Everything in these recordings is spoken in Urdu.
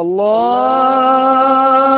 اللہ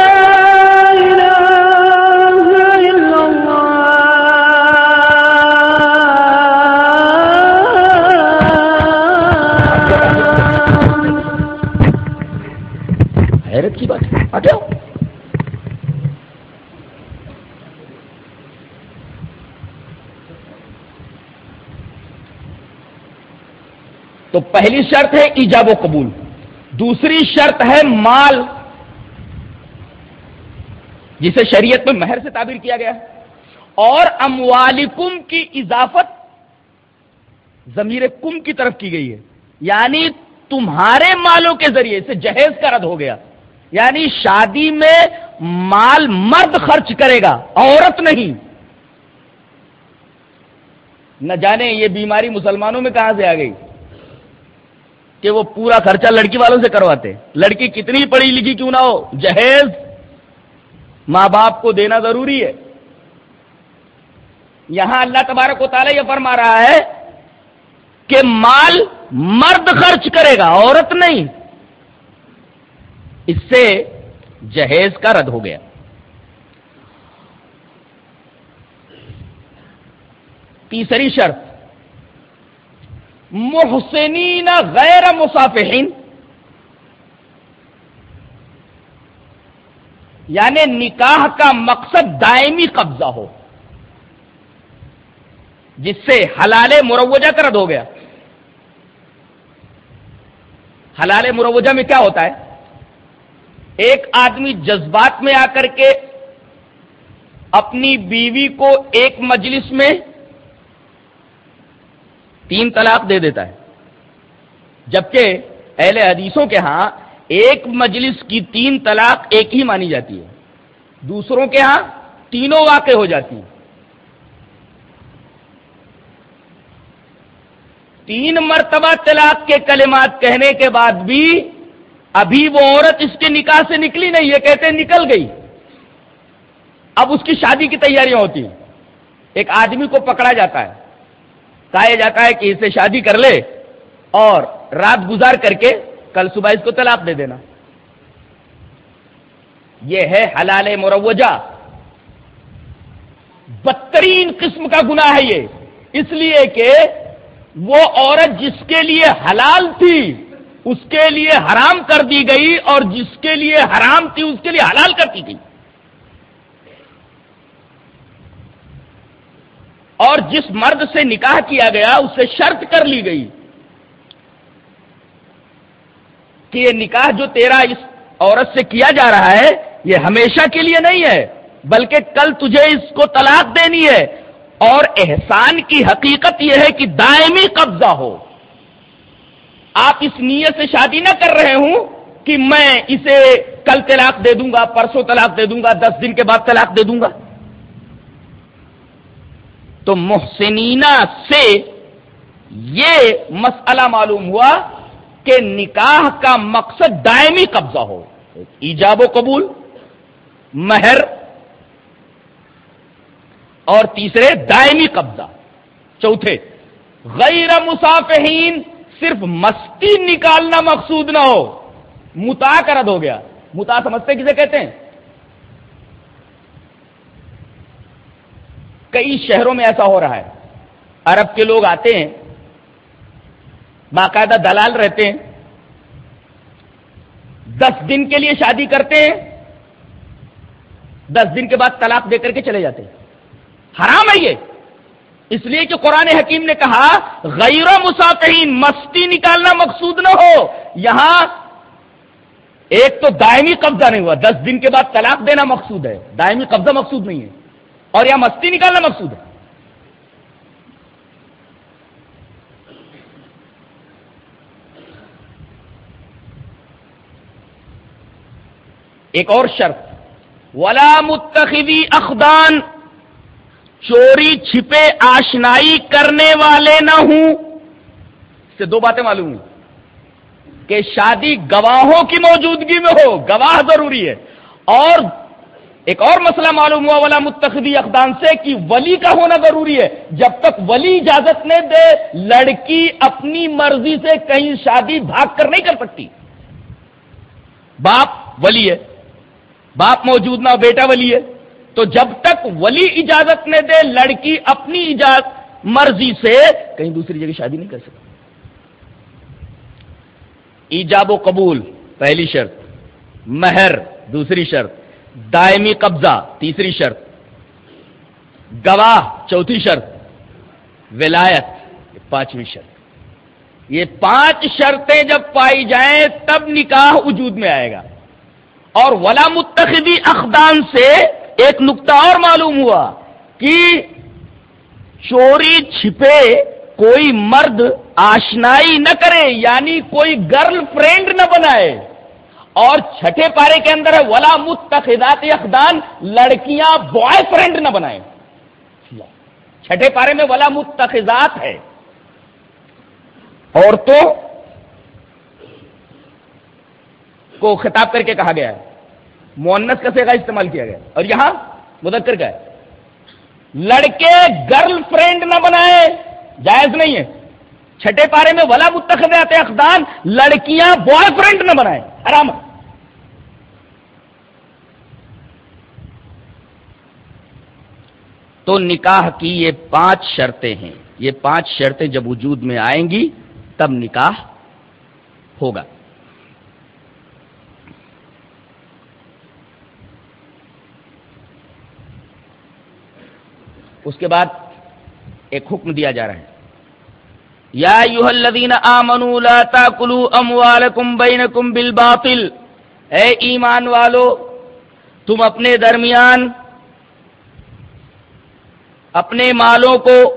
تو پہلی شرط ہے ایجاب و قبول۔ دوسری شرط ہے مال، جسے شریعت میں مہر سے تعبیر کیا گیا اور اموالکم کی اضافت ضمیر کم کی طرف کی گئی ہے۔ یعنی تمہارے مالوں کے ذریعے سے جہیز کا رد ہو گیا۔ یعنی شادی میں مال مرد خرچ کرے گا، عورت نہیں۔ نہ جانے یہ بیماری مسلمانوں میں کہاں سے آ گئی۔ کہ وہ پورا خرچہ لڑکی والوں سے کرواتے لڑکی کتنی پڑھی لکھی کیوں نہ ہو؟ جہیز۔ ماں باپ کو دینا ضروری ہے۔ یہاں اللہ تبارک و تعالیٰ یہ فرما رہا ہے کہ مال مرد خرچ کرے گا، عورت نہیں۔ اس سے جہیز کا رد ہو گیا۔ تیسری شرط محسنین غیر مسافحین یعنی نکاح کا مقصد دائمی قبضہ ہو۔ جس سے حلال مروجہ کا رد ہو گیا۔ حلال مروجہ میں کیا ہوتا ہے؟ ایک آدمی جذبات میں آ کر کے اپنی بیوی کو ایک مجلس میں تین طلاق دے دیتا ہے۔ جبکہ اہل حدیثوں کے ہاں ایک مجلس کی تین طلاق ایک ہی مانی جاتی ہے۔ دوسروں کے ہاں تینوں واقع ہو جاتی ہیں۔ تین مرتبہ طلاق کے کلمات کہنے کے بعد بھی ابھی وہ عورت اس کے نکاح سے نکلی نہیں یہ کہتے ہیں نکل گئی۔ اب اس کی شادی کی تیاریاں ہوتی ہیں۔ ایک آدمی کو پکڑا جاتا ہے۔ کہا جاتا ہے کہ اسے شادی کر لے اور رات گزار کر کے کل صبح اس کو طلاق دے دینا۔ یہ ہے حلال مروجہ۔ بدترین قسم کا گناہ ہے یہ۔ اس لیے کہ وہ عورت جس کے لیے حلال تھی، اس کے لیے حرام کر دی گئی اور جس کے لیے حرام تھی، اس کے لیے حلال کر دی گئی۔ اور جس مرد سے نکاح کیا گیا اس سے شرط کر لی گئی کہ یہ نکاح جو تیرا اس عورت سے کیا جا رہا ہے، یہ ہمیشہ کے لیے نہیں ہے، بلکہ کل تجھے اس کو طلاق دینی ہے۔ اور احسان کی حقیقت یہ ہے کہ دائمی قبضہ ہو۔ آپ اس نیت سے شادی نہ کر رہے ہوں کہ میں اسے کل طلاق دے دوں گا، پرسوں طلاق دے دوں گا، دس دن کے بعد طلاق دے دوں گا۔ تو محسنینا سے یہ مسئلہ معلوم ہوا کہ نکاح کا مقصد دائمی قبضہ ہو۔ ایجاب و قبول، مہر، اور تیسرے دائمی قبضہ۔ چوتھے، غیر مسافہین صرف مستی نکالنا مقصود نہ ہو۔ متا کرد ہو گیا۔ متا سمجھتے کسے کہتے ہیں؟ کئی شہروں میں ایسا ہو رہا ہے۔ عرب کے لوگ آتے ہیں، باقاعدہ دلال رہتے ہیں، دس دن کے لیے شادی کرتے ہیں، دس دن کے بعد طلاق دے کر کے چلے جاتے ہیں۔ حرام ہے یہ۔ اس لیے کہ قرآن حکیم نے کہا، غیر و مسافین مستی نکالنا مقصود نہ ہو۔ یہاں ایک تو دائمی قبضہ نہیں ہوا، دس دن کے بعد طلاق دینا مقصود ہے۔ دائمی قبضہ مقصود نہیں ہے۔ اور یا مستی نکالنا مقصود ہے۔ ایک اور شرط، ولا متخذی اخدان چوری، چھپے، آشنائی کرنے والے نہ ہوں۔ اس سے دو باتیں معلوم ہیں کہ شادی گواہوں کی موجودگی میں ہو، گواہ ضروری ہے۔ اور ایک اور مسئلہ معلوم ہوا والا متخدی اقدام سے کہ ولی کا ہونا ضروری ہے۔ جب تک ولی اجازت نہیں دے، لڑکی اپنی مرضی سے کہیں شادی بھاگ کر نہیں کر سکتی۔ باپ ولی ہے۔ باپ موجود نہ بیٹا ولی ہے۔ تو جب تک ولی اجازت نہ دے، لڑکی اپنی اجازت مرضی سے کہیں دوسری جگہ شادی نہیں کر سکتی۔ ایجاب و قبول، پہلی شرط۔ مہر، دوسری شرط۔ دائمی قبضہ، تیسری شرط۔ گواہ، چوتھی شرط۔ ولایت پانچویں شرط۔ یہ پانچ شرطیں جب پائی جائیں، تب نکاح وجود میں آئے گا۔ اور ولا متخدی اخدان سے ایک نقطہ اور معلوم ہوا کہ چوری، چھپے کوئی مرد آشنائی نہ کرے یعنی کوئی گرل فرینڈ نہ بنائے۔ اور چھٹے پارے کے اندر ہے، ولا متخدات اخدان لڑکیاں بوائے فرینڈ نہ بنائے چھٹے پارے میں ولا متخذات ہے۔ عورتوں کو خطاب کر کے کہا گیا ہے۔ مونس کا سیگا استعمال کیا گیا اور یہاں مدکر کا ہے۔ لڑکے گرل فرینڈ نہ بنائے جائز نہیں ہے۔ چھٹے پارے میں ولا متخد آتے اقدان لڑکیاں بوائے فرینڈ نہ بنائے آرام تو نکاح کی یہ پانچ شرطیں ہیں۔ یہ پانچ شرطیں جب وجود میں آئیں گی، تب نکاح ہوگا۔ اس کے بعد ایک حکم دیا جا رہا ہے۔ یا ایوہ الذین آمنوا لا تاکلوا اموالکم بینکم بالباطل۔ اے ایمان والو، تم اپنے درمیان اپنے مالوں کو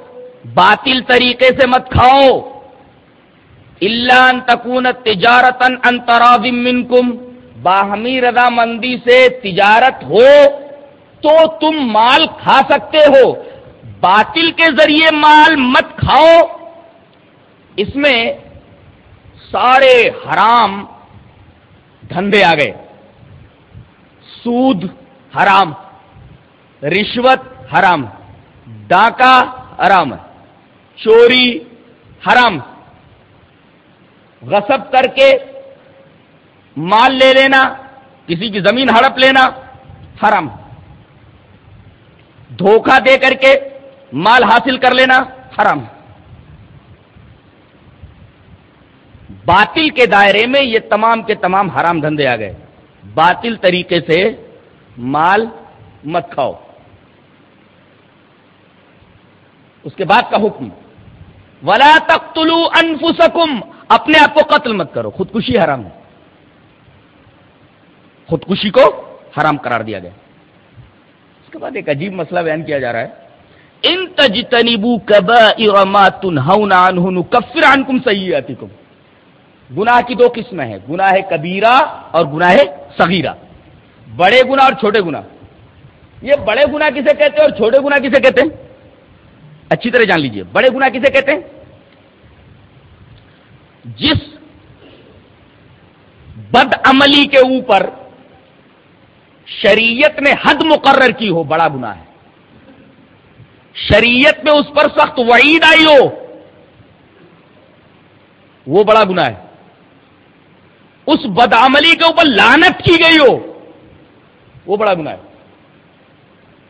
باطل طریقے سے مت کھاؤ۔ اللہ ان تکون تجارتن انتراضم منکم، باہمی رضا مندی سے تجارت ہو تو تم مال کھا سکتے ہو۔ باطل کے ذریعے مال مت کھاؤ۔ اس میں سارے حرام دھندے آ گئے۔ سود حرام، رشوت حرام، ڈاکہ حرام، چوری حرام۔ غصب کر کے مال لے لینا، کسی کی زمین ہڑپ لینا حرام۔ دھوکہ دے کر کے مال حاصل کر لینا حرام۔ باطل کے دائرے میں یہ تمام کے تمام حرام دھندے آ گئے۔ باطل طریقے سے مال مت کھاؤ۔ اس کے بعد کا حکم، ولا تختلو انفسکم اپنے آپ کو قتل مت کرو، خودکشی حرام ہے۔ خودکشی کو حرام قرار دیا گیا۔ اس کے بعد ایک عجیب مسئلہ بیان کیا جا رہا ہے۔ ان تجتنبو کبائر ما تنہون عنہ نکفر عنکم سیئاتکم گناہ کی دو قسمیں ہیں، گناہ کبیرہ اور گناہ صغیرہ۔ بڑے گنا اور چھوٹے گنا یہ بڑے گنا کسے کہتے ہیں اور چھوٹے گنا کسے کہتے ہیں؟ اچھی طرح جان لیجیے، بڑے گنا کسے کہتے ہیں؟ جس بد عملی کے اوپر شریعت نے حد مقرر کی ہو، بڑا گنا ہے۔ شریعت میں اس پر سخت وعید آئی ہو، وہ بڑا گنا ہے۔ اس بدعملی کے اوپر لانت کی گئی ہو، وہ بڑا گناہ ہے۔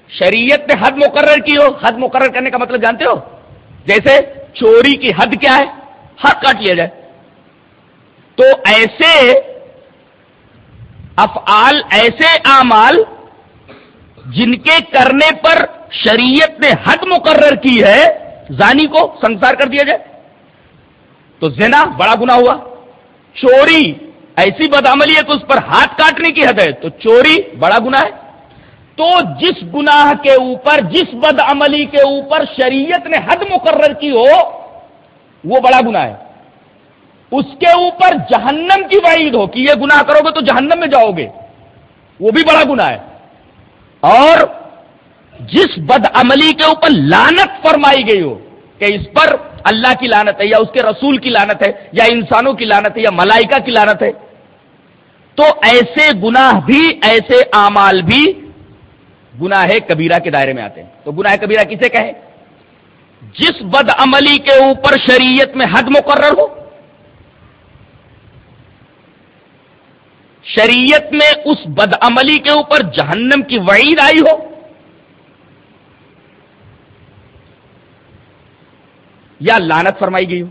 شریعت نے حد مقرر کی ہو۔ حد مقرر کرنے کا مطلب جانتے ہو؟ جیسے چوری کی حد کیا ہے؟ حد کاٹ لیا جائے۔ تو ایسے افعال، ایسے اعمال جن کے کرنے پر شریعت نے حد مقرر کی ہے، زانی کو سنسار کر دیا جائے۔ تو زنا بڑا گنا ہوا۔ چوری ایسی بدعملی ہے کہ اس پر ہاتھ کاٹنے کی حد ہے، تو چوری بڑا گنا ہے۔ تو جس گناہ کے اوپر، جس بد عملی کے اوپر شریعت نے حد مقرر کی ہو، وہ بڑا گنا ہے۔ اس کے اوپر جہنم کی وعید ہو کہ یہ گناہ کرو گے تو جہنم میں جاؤ گے۔ وہ بھی بڑا گنا ہے۔ اور جس بد عملی کے اوپر لانت فرمائی گئی ہو کہ اس پر اللہ کی لانت ہے یا اس کے رسول کی لانت ہے یا انسانوں کی لانت ہے یا ملائکہ کی لانت ہے، تو ایسے گناہ بھی، ایسے اعمال بھی گناہ کبیرہ کے دائرے میں آتے ہیں۔ تو گناہ کبیرہ کسے کہے جس بد عملی کے اوپر شریعت میں حد مقرر ہو۔ شریعت میں اس بد عملی کے اوپر جہنم کی وعید آئی ہو۔ یا لانت فرمائی گئی ہو۔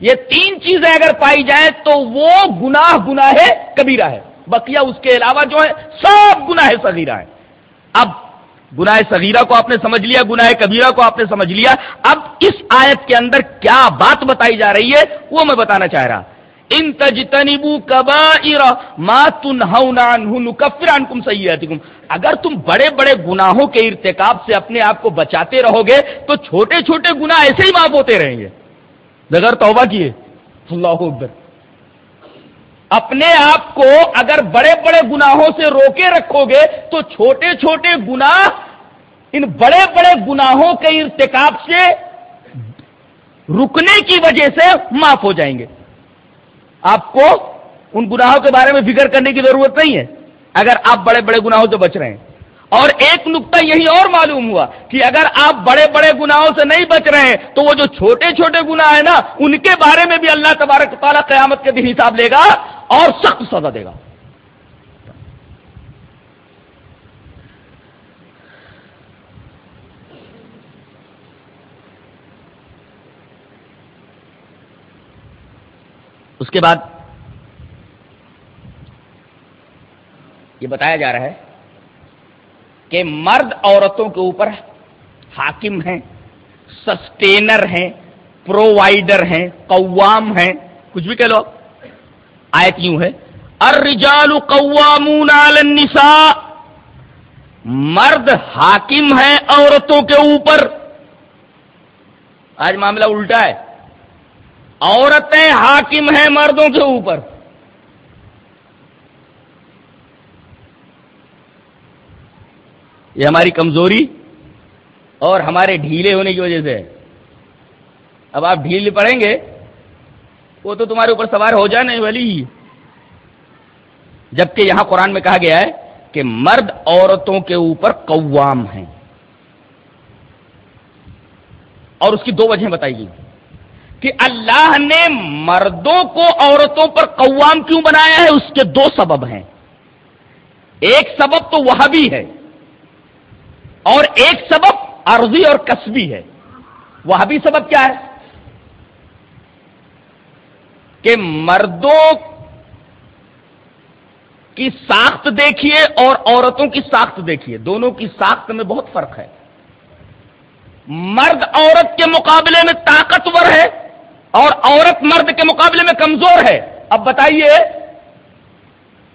یہ تین چیزیں اگر پائی جائیں تو وہ گناہ گناہ کبیرہ ہے۔ بقیہ اس کے علاوہ جو ہے سب گناہ صغیرہ ہے اب گناہ صغیرہ کو آپ نے سمجھ لیا، گناہ کبیرہ کو آپ نے سمجھ لیا۔ اب اس آیت کے اندر کیا بات بتائی جا رہی ہے، وہ میں بتانا چاہ رہا۔ ان تجتنبو کبائر ما تنہون عنہ نکفر عنکم سیئاتکم اگر تم بڑے بڑے گناہوں کے ارتکاب سے اپنے آپ کو بچاتے رہو گے، تو چھوٹے چھوٹے گناہ ایسے ہی معاف ہوتے رہیں گے۔ بغیر توبہ کیے۔ اللہ اکبر۔ اپنے آپ کو اگر بڑے بڑے گناہوں سے روکے رکھو گے، تو چھوٹے چھوٹے گناہ، ان بڑے بڑے گناہوں کے ارتکاب سے رکنے کی وجہ سے معاف ہو جائیں گے۔ آپ کو ان گناہوں کے بارے میں فکر کرنے کی ضرورت نہیں ہے۔ اگر آپ بڑے بڑے گناہوں سے بچ رہے ہیں۔ اور ایک نقطہ یہی اور معلوم ہوا کہ اگر آپ بڑے بڑے گناہوں سے نہیں بچ رہے ہیں، تو وہ جو چھوٹے چھوٹے گناہ ہیں نا، ان کے بارے میں بھی اللہ تبارک تعالیٰ قیامت کے بھی حساب لے گا اور سخت سزا دے گا۔ اس کے بعد یہ بتایا جا رہا ہے کہ مرد عورتوں کے اوپر حاکم ہیں، سسٹینر ہیں، پرووائڈر ہیں، قوام ہیں، کچھ بھی کہہ لو آیت یوں ہے، الرجال قوامون علی النساء، مرد حاکم ہیں عورتوں کے اوپر۔ آج معاملہ الٹا ہے۔ عورتیں حاکم ہیں مردوں کے اوپر۔ یہ ہماری کمزوری اور ہمارے ڈھیلے ہونے کی وجہ سے اب آپ ڈھیل پڑیں گے، وہ تو تمہارے اوپر سوار ہو جانے والی ہی۔ جبکہ یہاں قرآن میں کہا گیا ہے کہ مرد عورتوں کے اوپر قوام ہیں۔ اور اس کی دو وجہ بتائی گئی۔ کہ اللہ نے مردوں کو عورتوں پر قوام کیوں بنایا ہے؟ اس کے دو سبب ہیں۔ ایک سبب تو وہ بھی ہے اور ایک سبب عرضی اور کسبی ہے۔ وہ بھی سبب کیا ہے؟ کہ مردوں کی ساخت دیکھیے اور عورتوں کی ساخت دیکھیے۔ دونوں کی ساخت میں بہت فرق ہے۔ مرد عورت کے مقابلے میں طاقتور ہے۔ اور عورت مرد کے مقابلے میں کمزور ہے۔ اب بتائیے،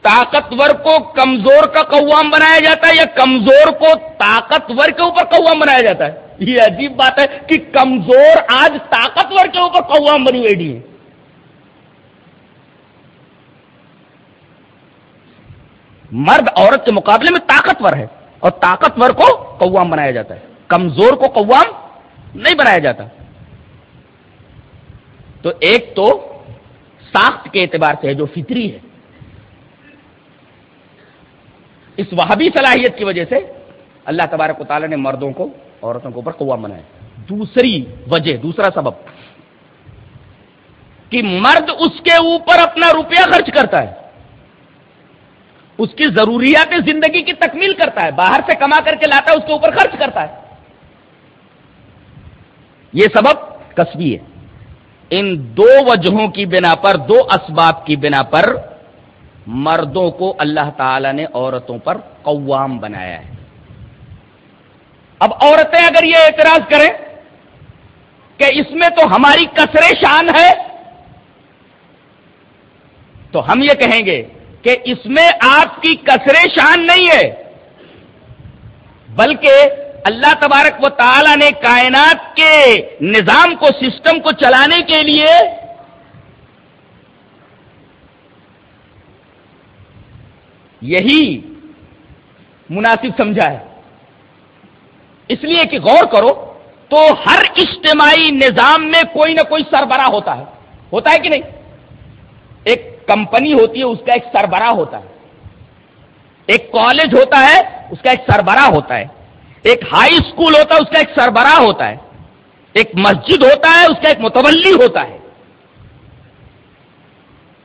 طاقتور کو کمزور کا قوام بنایا جاتا ہے یا کمزور کو طاقتور کے اوپر قوام بنایا جاتا ہے؟ یہ عجیب بات ہے کہ کمزور آج طاقتور کے اوپر قوام بنی بیٹھی ہے مرد عورت کے مقابلے میں طاقتور ہے اور طاقتور کو قوام بنایا جاتا ہے۔ کمزور کو قوام نہیں بنایا جاتا۔ تو ایک تو ساخت کے اعتبار سے ہے، جو فطری ہے۔ اس وہابی صلاحیت کی وجہ سے اللہ تبارک و تعالیٰ نے مردوں کو، عورتوں کے اوپر قوام بنایا۔ دوسری وجہ، دوسرا سبب، کہ مرد اس کے اوپر اپنا روپیہ خرچ کرتا ہے۔ اس کی ضروریات زندگی کی تکمیل کرتا ہے، باہر سے کما کر کے لاتا ہے، اس کے اوپر خرچ کرتا ہے۔ یہ سبب کسبی ہے۔ ان دو وجہوں کی بنا پر، دو اسباب کی بنا پر مردوں کو اللہ تعالی نے عورتوں پر قوام بنایا ہے۔ اب عورتیں اگر یہ اعتراض کریں کہ اس میں تو ہماری کثرے شان ہے، تو ہم یہ کہیں گے کہ اس میں آپ کی کثرے شان نہیں ہے، بلکہ اللہ تبارک و تعالی نے کائنات کے نظام کو، سسٹم کو چلانے کے لیے یہی مناسب سمجھا ہے۔ اس لیے کہ غور کرو تو ہر اجتماعی نظام میں کوئی نہ کوئی سربراہ ہوتا ہے۔ ہوتا ہے کہ نہیں؟ ایک کمپنی ہوتی ہے، اس کا ایک سربراہ ہوتا ہے۔ ایک کالج ہوتا ہے، اس کا ایک سربراہ ہوتا ہے۔ ایک ہائی اسکول ہوتا ہے، اس کا ایک سربراہ ہوتا ہے۔ ایک مسجد ہوتا ہے، اس کا ایک متولی ہوتا ہے۔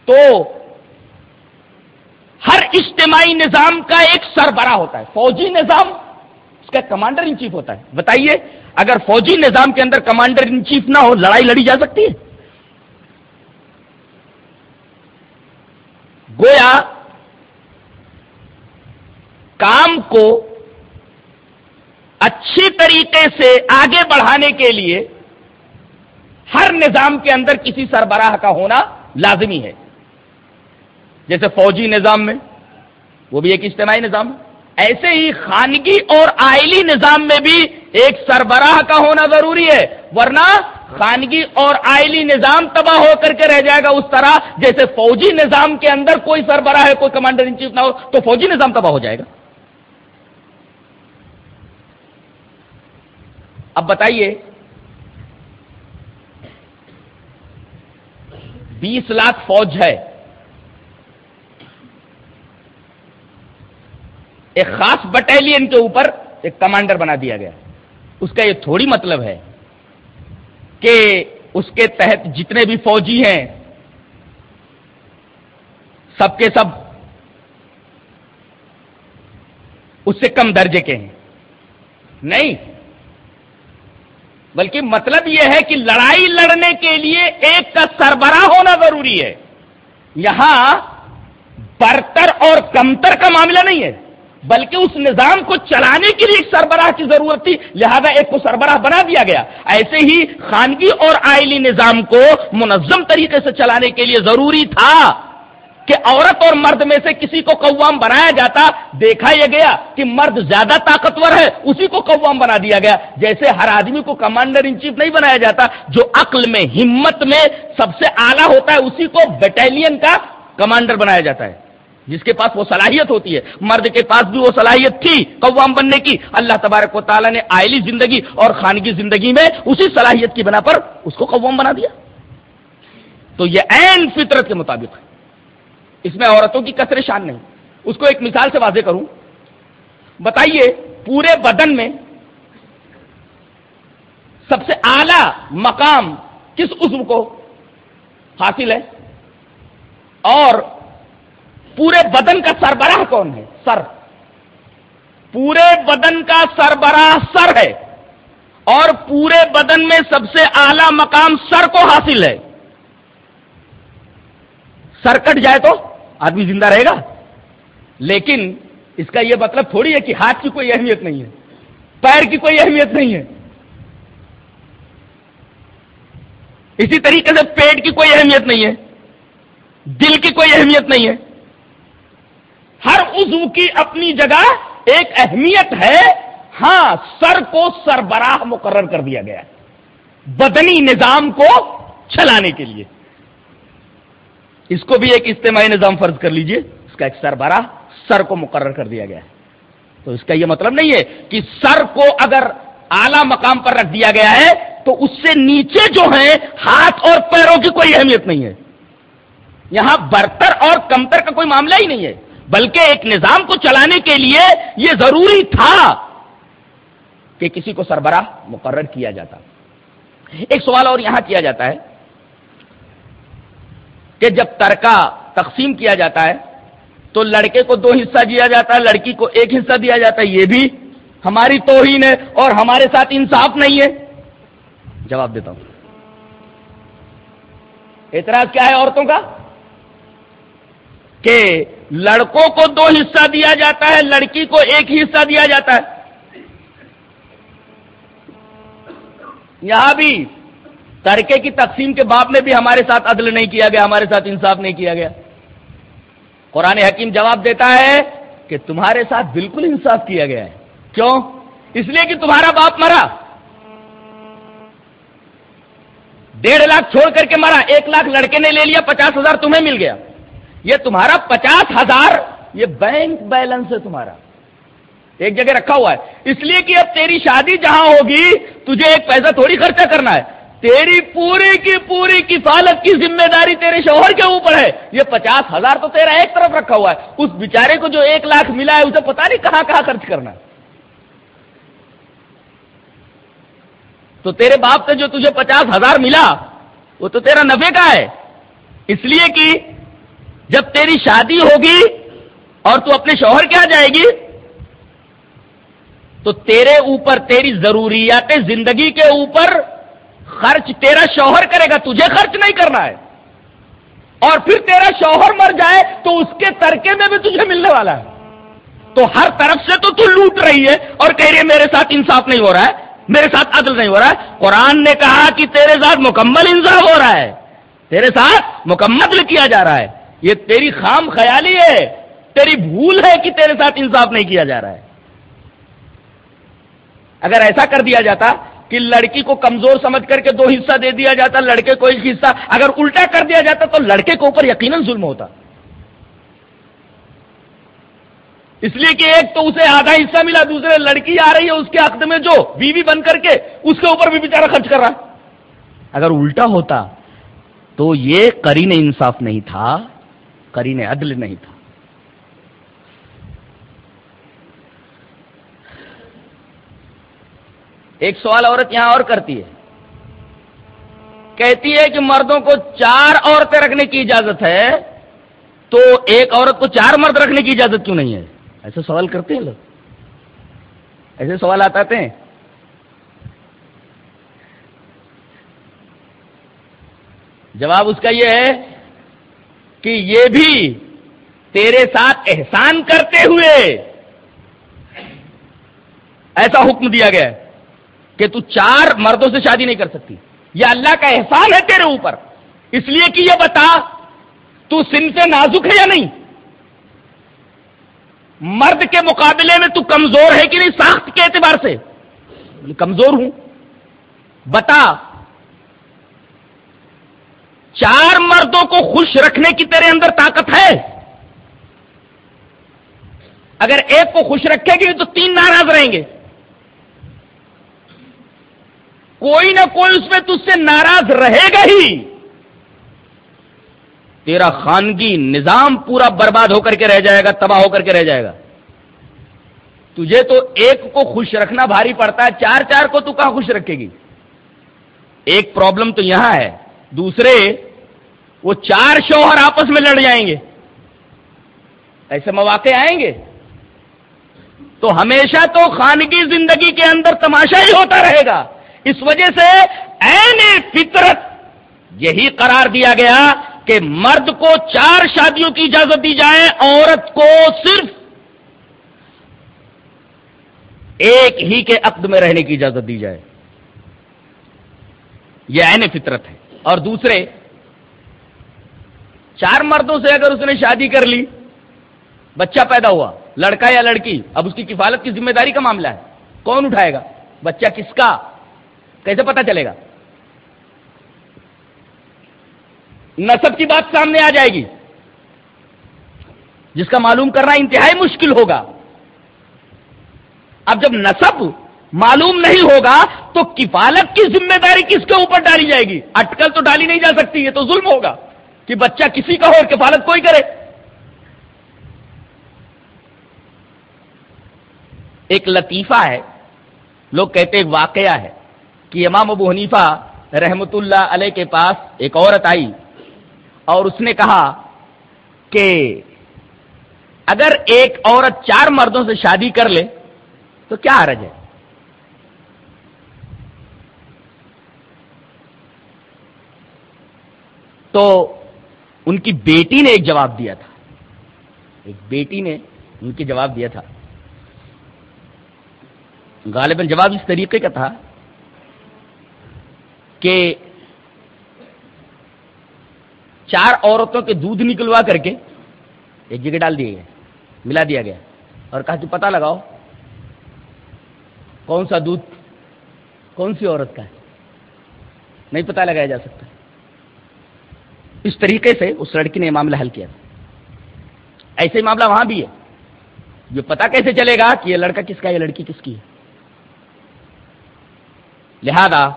تو ہر اجتماعی نظام کا ایک سربراہ ہوتا ہے۔ فوجی نظام، اس کا کمانڈر ان چیف ہوتا ہے۔ بتائیے، اگر فوجی نظام کے اندر کمانڈر ان چیف نہ ہو، لڑائی لڑی جا سکتی ہے؟ گویا کام کو اچھی طریقے سے آگے بڑھانے کے لیے ہر نظام کے اندر کسی سربراہ کا ہونا لازمی ہے۔ جیسے فوجی نظام میں، وہ بھی ایک اجتماعی نظام ہے۔ ایسے ہی خانگی اور آئلی نظام میں بھی ایک سربراہ کا ہونا ضروری ہے، ورنہ خانگی اور آئلی نظام تباہ ہو کر کے رہ جائے گا اس طرح۔ جیسے فوجی نظام کے اندر کوئی سربراہ ہے، کوئی کمانڈر ان چیف نہ ہو، تو فوجی نظام تباہ ہو جائے گا۔ اب بتائیے، بیس لاکھ فوج ہے۔ ایک خاص بٹالین کے اوپر ایک کمانڈر بنا دیا گیا۔ اس کا یہ تھوڑی مطلب ہے کہ اس کے تحت جتنے بھی فوجی ہیں، سب کے سب اس سے کم درجے کے ہیں۔ نہیں بلکہ مطلب یہ ہے کہ لڑائی لڑنے کے لیے ایک کا سربراہ ہونا ضروری ہے۔ یہاں برتر اور کمتر کا معاملہ نہیں ہے، بلکہ اس نظام کو چلانے کے لیے ایک سربراہ کی ضرورت تھی، لہذا ایک کو سربراہ بنا دیا گیا۔ ایسے ہی خانگی اور آئلی نظام کو منظم طریقے سے چلانے کے لیے ضروری تھا۔ کہ عورت اور مرد میں سے کسی کو قوام بنایا جاتا، دیکھا یہ گیا کہ مرد زیادہ طاقتور ہے، اسی کو قوام بنا دیا گیا۔ جیسے ہر آدمی کو کمانڈر ان چیف نہیں بنایا جاتا، جو عقل میں، ہمت میں سب سے اعلیٰ ہوتا ہے، اسی کو بٹالین کا کمانڈر بنایا جاتا ہے۔ جس کے پاس وہ صلاحیت ہوتی ہے۔ مرد کے پاس بھی وہ صلاحیت تھی قوام بننے کی۔ اللہ تبارک و تعالیٰ نے آئلی زندگی اور خانگی زندگی میں اسی صلاحیت کی بنا پر اس کو قوام بنا دیا۔ تو یہ این فطرت کے مطابق ہے۔ اس میں عورتوں کی کثر شان نہیں۔ اس کو ایک مثال سے واضح کروں۔ بتائیے، پورے بدن میں سب سے اعلی مقام کس عزم کو حاصل ہے؟ اور پورے بدن کا سربراہ کون ہے؟ سر۔ پورے بدن کا سربراہ سر ہے۔ اور پورے بدن میں سب سے اعلی مقام سر کو حاصل ہے۔ سر کٹ جائے تو آدمی زندہ رہے گا؟ لیکن اس کا یہ مطلب تھوڑی ہے کہ ہاتھ کی کوئی اہمیت نہیں ہے، پیر کی کوئی اہمیت نہیں ہے۔ اسی طریقے سے پیٹ کی کوئی اہمیت نہیں ہے، دل کی کوئی اہمیت نہیں ہے۔ ہر عضو کی اپنی جگہ ایک اہمیت ہے۔ ہاں سر کو سربراہ مقرر کر دیا گیا بدنی نظام کو چلانے کے لیے۔ اس کو بھی ایک اجتماعی نظام فرض کر لیجیے، اس کا ایک سربراہ سر کو مقرر کر دیا گیا ہے۔ تو اس کا یہ مطلب نہیں ہے کہ سر کو اگر اعلی مقام پر رکھ دیا گیا ہے، تو اس سے نیچے جو ہیں، ہاتھ اور پیروں کی کوئی اہمیت نہیں ہے۔ یہاں برتر اور کمتر کا کوئی معاملہ ہی نہیں ہے، بلکہ ایک نظام کو چلانے کے لیے یہ ضروری تھا کہ کسی کو سربراہ مقرر کیا جاتا۔ ایک سوال اور یہاں کیا جاتا ہے۔ کہ جب ترکا تقسیم کیا جاتا ہے، تو لڑکے کو دو حصہ دیا جاتا ہے، لڑکی کو ایک حصہ دیا جاتا ہے، یہ بھی ہماری توہین ہے اور ہمارے ساتھ انصاف نہیں ہے۔ جواب دیتا ہوں۔ اعتراض کیا ہے عورتوں کا؟ کہ لڑکوں کو دو حصہ دیا جاتا ہے، لڑکی کو ایک ہی حصہ دیا جاتا ہے۔ یہاں بھی ترکے کی تقسیم کے باپ میں بھی ہمارے ساتھ عدل نہیں کیا گیا، ہمارے ساتھ انصاف نہیں کیا گیا۔ قرآن حکیم جواب دیتا ہے کہ تمہارے ساتھ بالکل انصاف کیا گیا ہے۔ کیوں؟ اس لیے کہ تمہارا باپ مرا۔ ڈیڑھ لاکھ چھوڑ کر کے مرا، ایک لاکھ لڑکے نے لے لیا، پچاس ہزار تمہیں مل گیا۔ یہ تمہارا پچاس ہزار، یہ بینک بیلنس ہے تمہارا۔ ایک جگہ رکھا ہوا ہے۔ اس لیے کہ اب تیری شادی جہاں ہوگی، تجھے ایک پیسہ تھوڑی خرچہ کرنا ہے۔ تیری پوری کی پوری کفالت کی ذمہ داری تیرے شوہر کے اوپر ہے۔ یہ پچاس ہزار تو تیرا ایک طرف رکھا ہوا ہے۔ اس بیچارے کو جو ایک لاکھ ملا ہے، اسے پتا نہیں کہاں کہاں خرچ کرنا ہے۔ تو تیرے باپ سے جو تجھے پچاس ہزار ملا، وہ تو تیرا نفے کا ہے۔ اس لیے کہ جب تیری شادی ہوگی اور تو اپنے شوہر کیا جائے گی تو تیرے اوپر تیری ضروریات زندگی کے اوپر خرچ تیرا شوہر کرے گا، تجھے خرچ نہیں کرنا ہے۔ اور پھر تیرا شوہر مر جائے تو اس کے ترکے میں بھی تجھے ملنے والا ہے۔ تو ہر طرف سے تو تو لوٹ رہی ہے اور کہہ رہی ہے، میرے ساتھ انصاف نہیں ہو رہا ہے، میرے ساتھ عدل نہیں ہو رہا ہے۔ قرآن نے کہا کہ تیرے ساتھ مکمل انصاف ہو رہا ہے۔ تیرے ساتھ مکمل کیا جا رہا ہے۔ یہ تیری خام خیالی ہے۔ تیری بھول ہے کہ تیرے ساتھ انصاف نہیں کیا جا رہا ہے۔ اگر ایسا کر دیا جاتا کہ لڑکی کو کمزور سمجھ کر کے دو حصہ دے دیا جاتا، لڑکے کو ایک حصہ۔ اگر الٹا کر دیا جاتا تو لڑکے کے اوپر یقیناً ظلم ہوتا۔ اس لیے کہ ایک تو اسے آدھا حصہ ملا، دوسرے لڑکی آ رہی ہے اس کے عقد میں جو بیوی بن کر کے اس کے اوپر بھی بیچارہ خرچ کر رہا۔ اگر الٹا ہوتا تو یہ کرین انصاف نہیں تھا کرین عدل نہیں تھا۔ ایک سوال عورت یہاں اور کرتی ہے۔ کہتی ہے کہ مردوں کو چار عورتیں رکھنے کی اجازت ہے، تو ایک عورت کو چار مرد رکھنے کی اجازت کیوں نہیں ہے؟ ایسے سوال کرتے ہیں لوگ۔ ایسے سوال آتے ہیں۔ جواب اس کا یہ ہے کہ یہ بھی تیرے ساتھ احسان کرتے ہوئے ایسا حکم دیا گیا ہے۔ کہ تو چار مردوں سے شادی نہیں کر سکتی۔ یہ اللہ کا احسان ہے تیرے اوپر۔ اس لیے کہ یہ بتا، تو سن سے نازک ہے یا نہیں؟ مرد کے مقابلے میں تو کمزور ہے کہ نہیں؟ ساخت کے اعتبار سے۔ کمزور ہوں۔ بتا، چار مردوں کو خوش رکھنے کی تیرے اندر طاقت ہے؟ اگر ایک کو خوش رکھے گی تو تین ناراض رہیں گے۔ کوئی نہ کوئی اس میں تج سے ناراض رہے گا ہی۔ تیرا خانگی نظام پورا برباد ہو کر کے رہ جائے گا، تباہ ہو کر کے رہ جائے گا۔ تجھے تو ایک کو خوش رکھنا بھاری پڑتا ہے، چار چار کو تو کہاں خوش رکھے گی؟ ایک پرابلم تو یہاں ہے۔ دوسرے، وہ چار شوہر آپس میں لڑ جائیں گے۔ ایسے مواقع آئیں گے۔ تو ہمیشہ تو خانگی زندگی کے اندر تماشا ہی ہوتا رہے گا۔ اس وجہ سے این فطرت، یہی قرار دیا گیا کہ مرد کو چار شادیوں کی اجازت دی جائے، عورت کو صرف ایک ہی کے عقد میں رہنے کی اجازت دی جائے۔ یہ این فطرت ہے۔ اور دوسرے، چار مردوں سے اگر اس نے شادی کر لی، بچہ پیدا ہوا، لڑکا یا لڑکی، اب اس کی کفالت کی ذمہ داری کا معاملہ ہے۔ کون اٹھائے گا؟ بچہ کس کا؟ کیسے پتا چلے گا؟ نصب کی بات سامنے آ جائے گی۔ جس کا معلوم کرنا انتہائی مشکل ہوگا۔ اب جب نصب معلوم نہیں ہوگا تو کفالت کی ذمہ داری کس کے اوپر ڈالی جائے گی؟ اٹکل تو ڈالی نہیں جا سکتی، یہ تو ظلم ہوگا۔ کہ بچہ کسی کا ہو اور کفالت کوئی کرے۔ ایک لطیفہ ہے، لوگ کہتے ایک واقعہ ہے۔ کہ امام ابو حنیفہ رحمت اللہ علیہ کے پاس ایک عورت آئی اور اس نے کہا کہ اگر ایک عورت چار مردوں سے شادی کر لے تو کیا حرج ہے؟ تو ان کی بیٹی نے ایک جواب دیا تھا۔ ایک بیٹی نے ان کی جواب دیا تھا۔ غالباً جواب اس طریقے کا تھا کہ چار عورتوں کے دودھ نکلوا کر کے ایک جگہ ڈال دیے گئے، ملا دیا گیا اور کہا کہ پتہ لگاؤ کون سا دودھ کون سی عورت کا ہے؟ نہیں پتہ لگایا جا سکتا۔ اس طریقے سے اس لڑکی نے یہ معاملہ حل کیا۔ ایسے ہی معاملہ وہاں بھی ہے۔ یہ پتا کیسے چلے گا کہ یہ لڑکا کس کا یہ لڑکی کس کی ہے؟ لہذا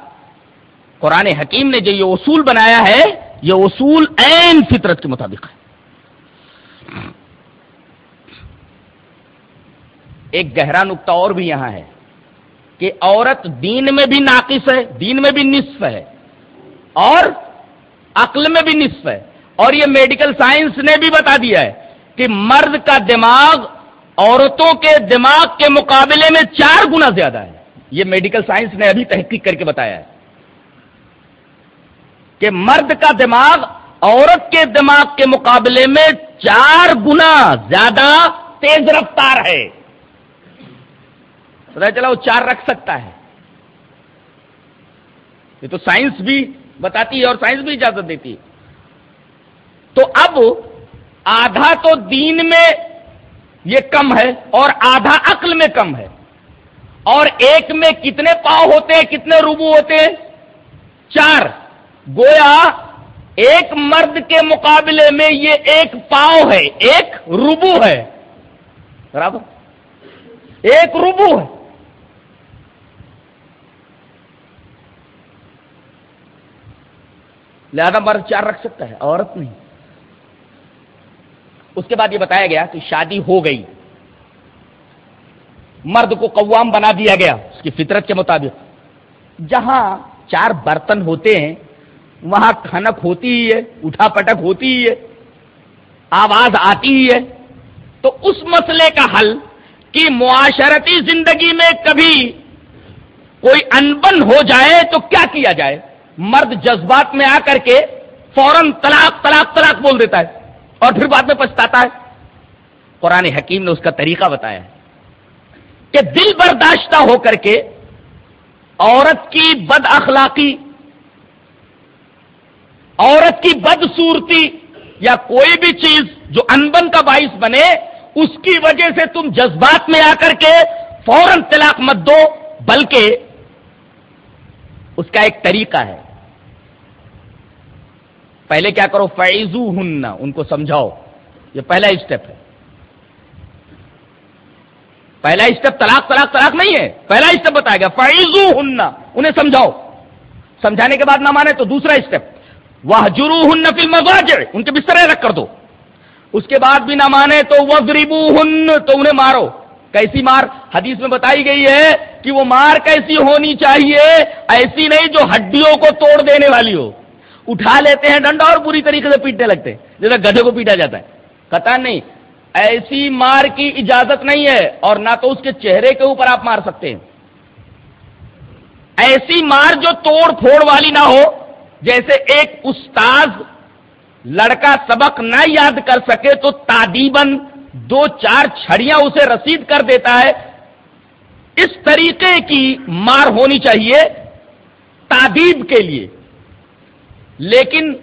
قرآن حکیم نے جو یہ اصول بنایا ہے، یہ اصول این فطرت کے مطابق ہے۔ ایک گہرا نقطہ اور بھی یہاں ہے کہ عورت دین میں بھی ناقص ہے، دین میں بھی نصف ہے، اور عقل میں بھی نصف ہے۔ اور یہ میڈیکل سائنس نے بھی بتا دیا ہے کہ مرد کا دماغ عورتوں کے دماغ کے مقابلے میں چار گنا زیادہ ہے۔ یہ میڈیکل سائنس نے ابھی تحقیق کر کے بتایا ہے۔ کہ مرد کا دماغ عورت کے دماغ کے مقابلے میں چار گنا زیادہ تیز رفتار ہے۔ پتا چلا وہ چار رکھ سکتا ہے۔ یہ تو سائنس بھی بتاتی ہے اور سائنس بھی اجازت دیتی ہے۔ تو اب آدھا تو دین میں یہ کم ہے اور آدھا عقل میں کم ہے۔ اور ایک میں کتنے پاؤ ہوتے ہیں، کتنے روبو ہوتے ہیں؟ چار۔ گویا ایک مرد کے مقابلے میں یہ ایک پاؤ ہے، ایک روبو ہے۔ برابر؟ ایک روبو ہے۔ لہذا مرد چار رکھ سکتا ہے، عورت نہیں۔ اس کے بعد یہ بتایا گیا کہ شادی ہو گئی۔ مرد کو قوام بنا دیا گیا، اس کی فطرت کے مطابق۔ جہاں چار برتن ہوتے ہیں وہاں کھنک ہوتی ہی ہے، اٹھا پٹک ہوتی ہی ہے، آواز آتی ہی ہے۔ تو اس مسئلے کا حل کہ معاشرتی زندگی میں کبھی کوئی انبن ہو جائے تو کیا کیا جائے؟ مرد جذبات میں آ کر کے فوراً طلاق طلاق طلاق بول دیتا ہے اور پھر بعد میں پچھتاتا ہے۔ قرآن حکیم نے اس کا طریقہ بتایا کہ دل برداشتہ ہو کر کے عورت کی بد اخلاقی عورت کی بد صورتی یا کوئی بھی چیز جو انبن کا باعث بنے، اس کی وجہ سے تم جذبات میں آ کر کے فوراً طلاق مت دو، بلکہ اس کا ایک طریقہ ہے۔ پہلے کیا کرو؟ فیضو ہن ان کو سمجھاؤ۔ یہ پہلا اسٹیپ ہے۔ پہلا اسٹیپ طلاق طلاق طلاق نہیں ہے۔ پہلا اسٹیپ بتایا گیا۔ فیضو ہن انہیں سمجھاؤ۔ سمجھانے کے بعد نہ مانے تو دوسرا اسٹیپ وہ جرو ہن فل ان کے بسترے رکھ کر دو۔ اس کے بعد بھی نہ مانے تو وہ ہن تو انہیں مارو۔ کیسی مار؟ حدیث میں بتائی گئی ہے کہ وہ مار کیسی ہونی چاہیے، ایسی نہیں جو ہڈیوں کو توڑ دینے والی ہو۔ اٹھا لیتے ہیں ڈنڈا اور بری طریقے سے پیٹنے لگتے ہیں، جیسے گدھے کو پیٹا جاتا ہے۔ قطع نہیں، ایسی مار کی اجازت نہیں ہے اور نہ تو اس کے چہرے کے اوپر آپ مار سکتے ہیں۔ ایسی مار جو توڑ پھوڑ والی نہ ہو جیسے ایک استاذ لڑکا سبق نہ یاد کر سکے تو تادیبن دو چار چھڑیاں اسے رسید کر دیتا ہے۔ اس طریقے کی مار ہونی چاہیے تعدیب کے لیے۔ لیکن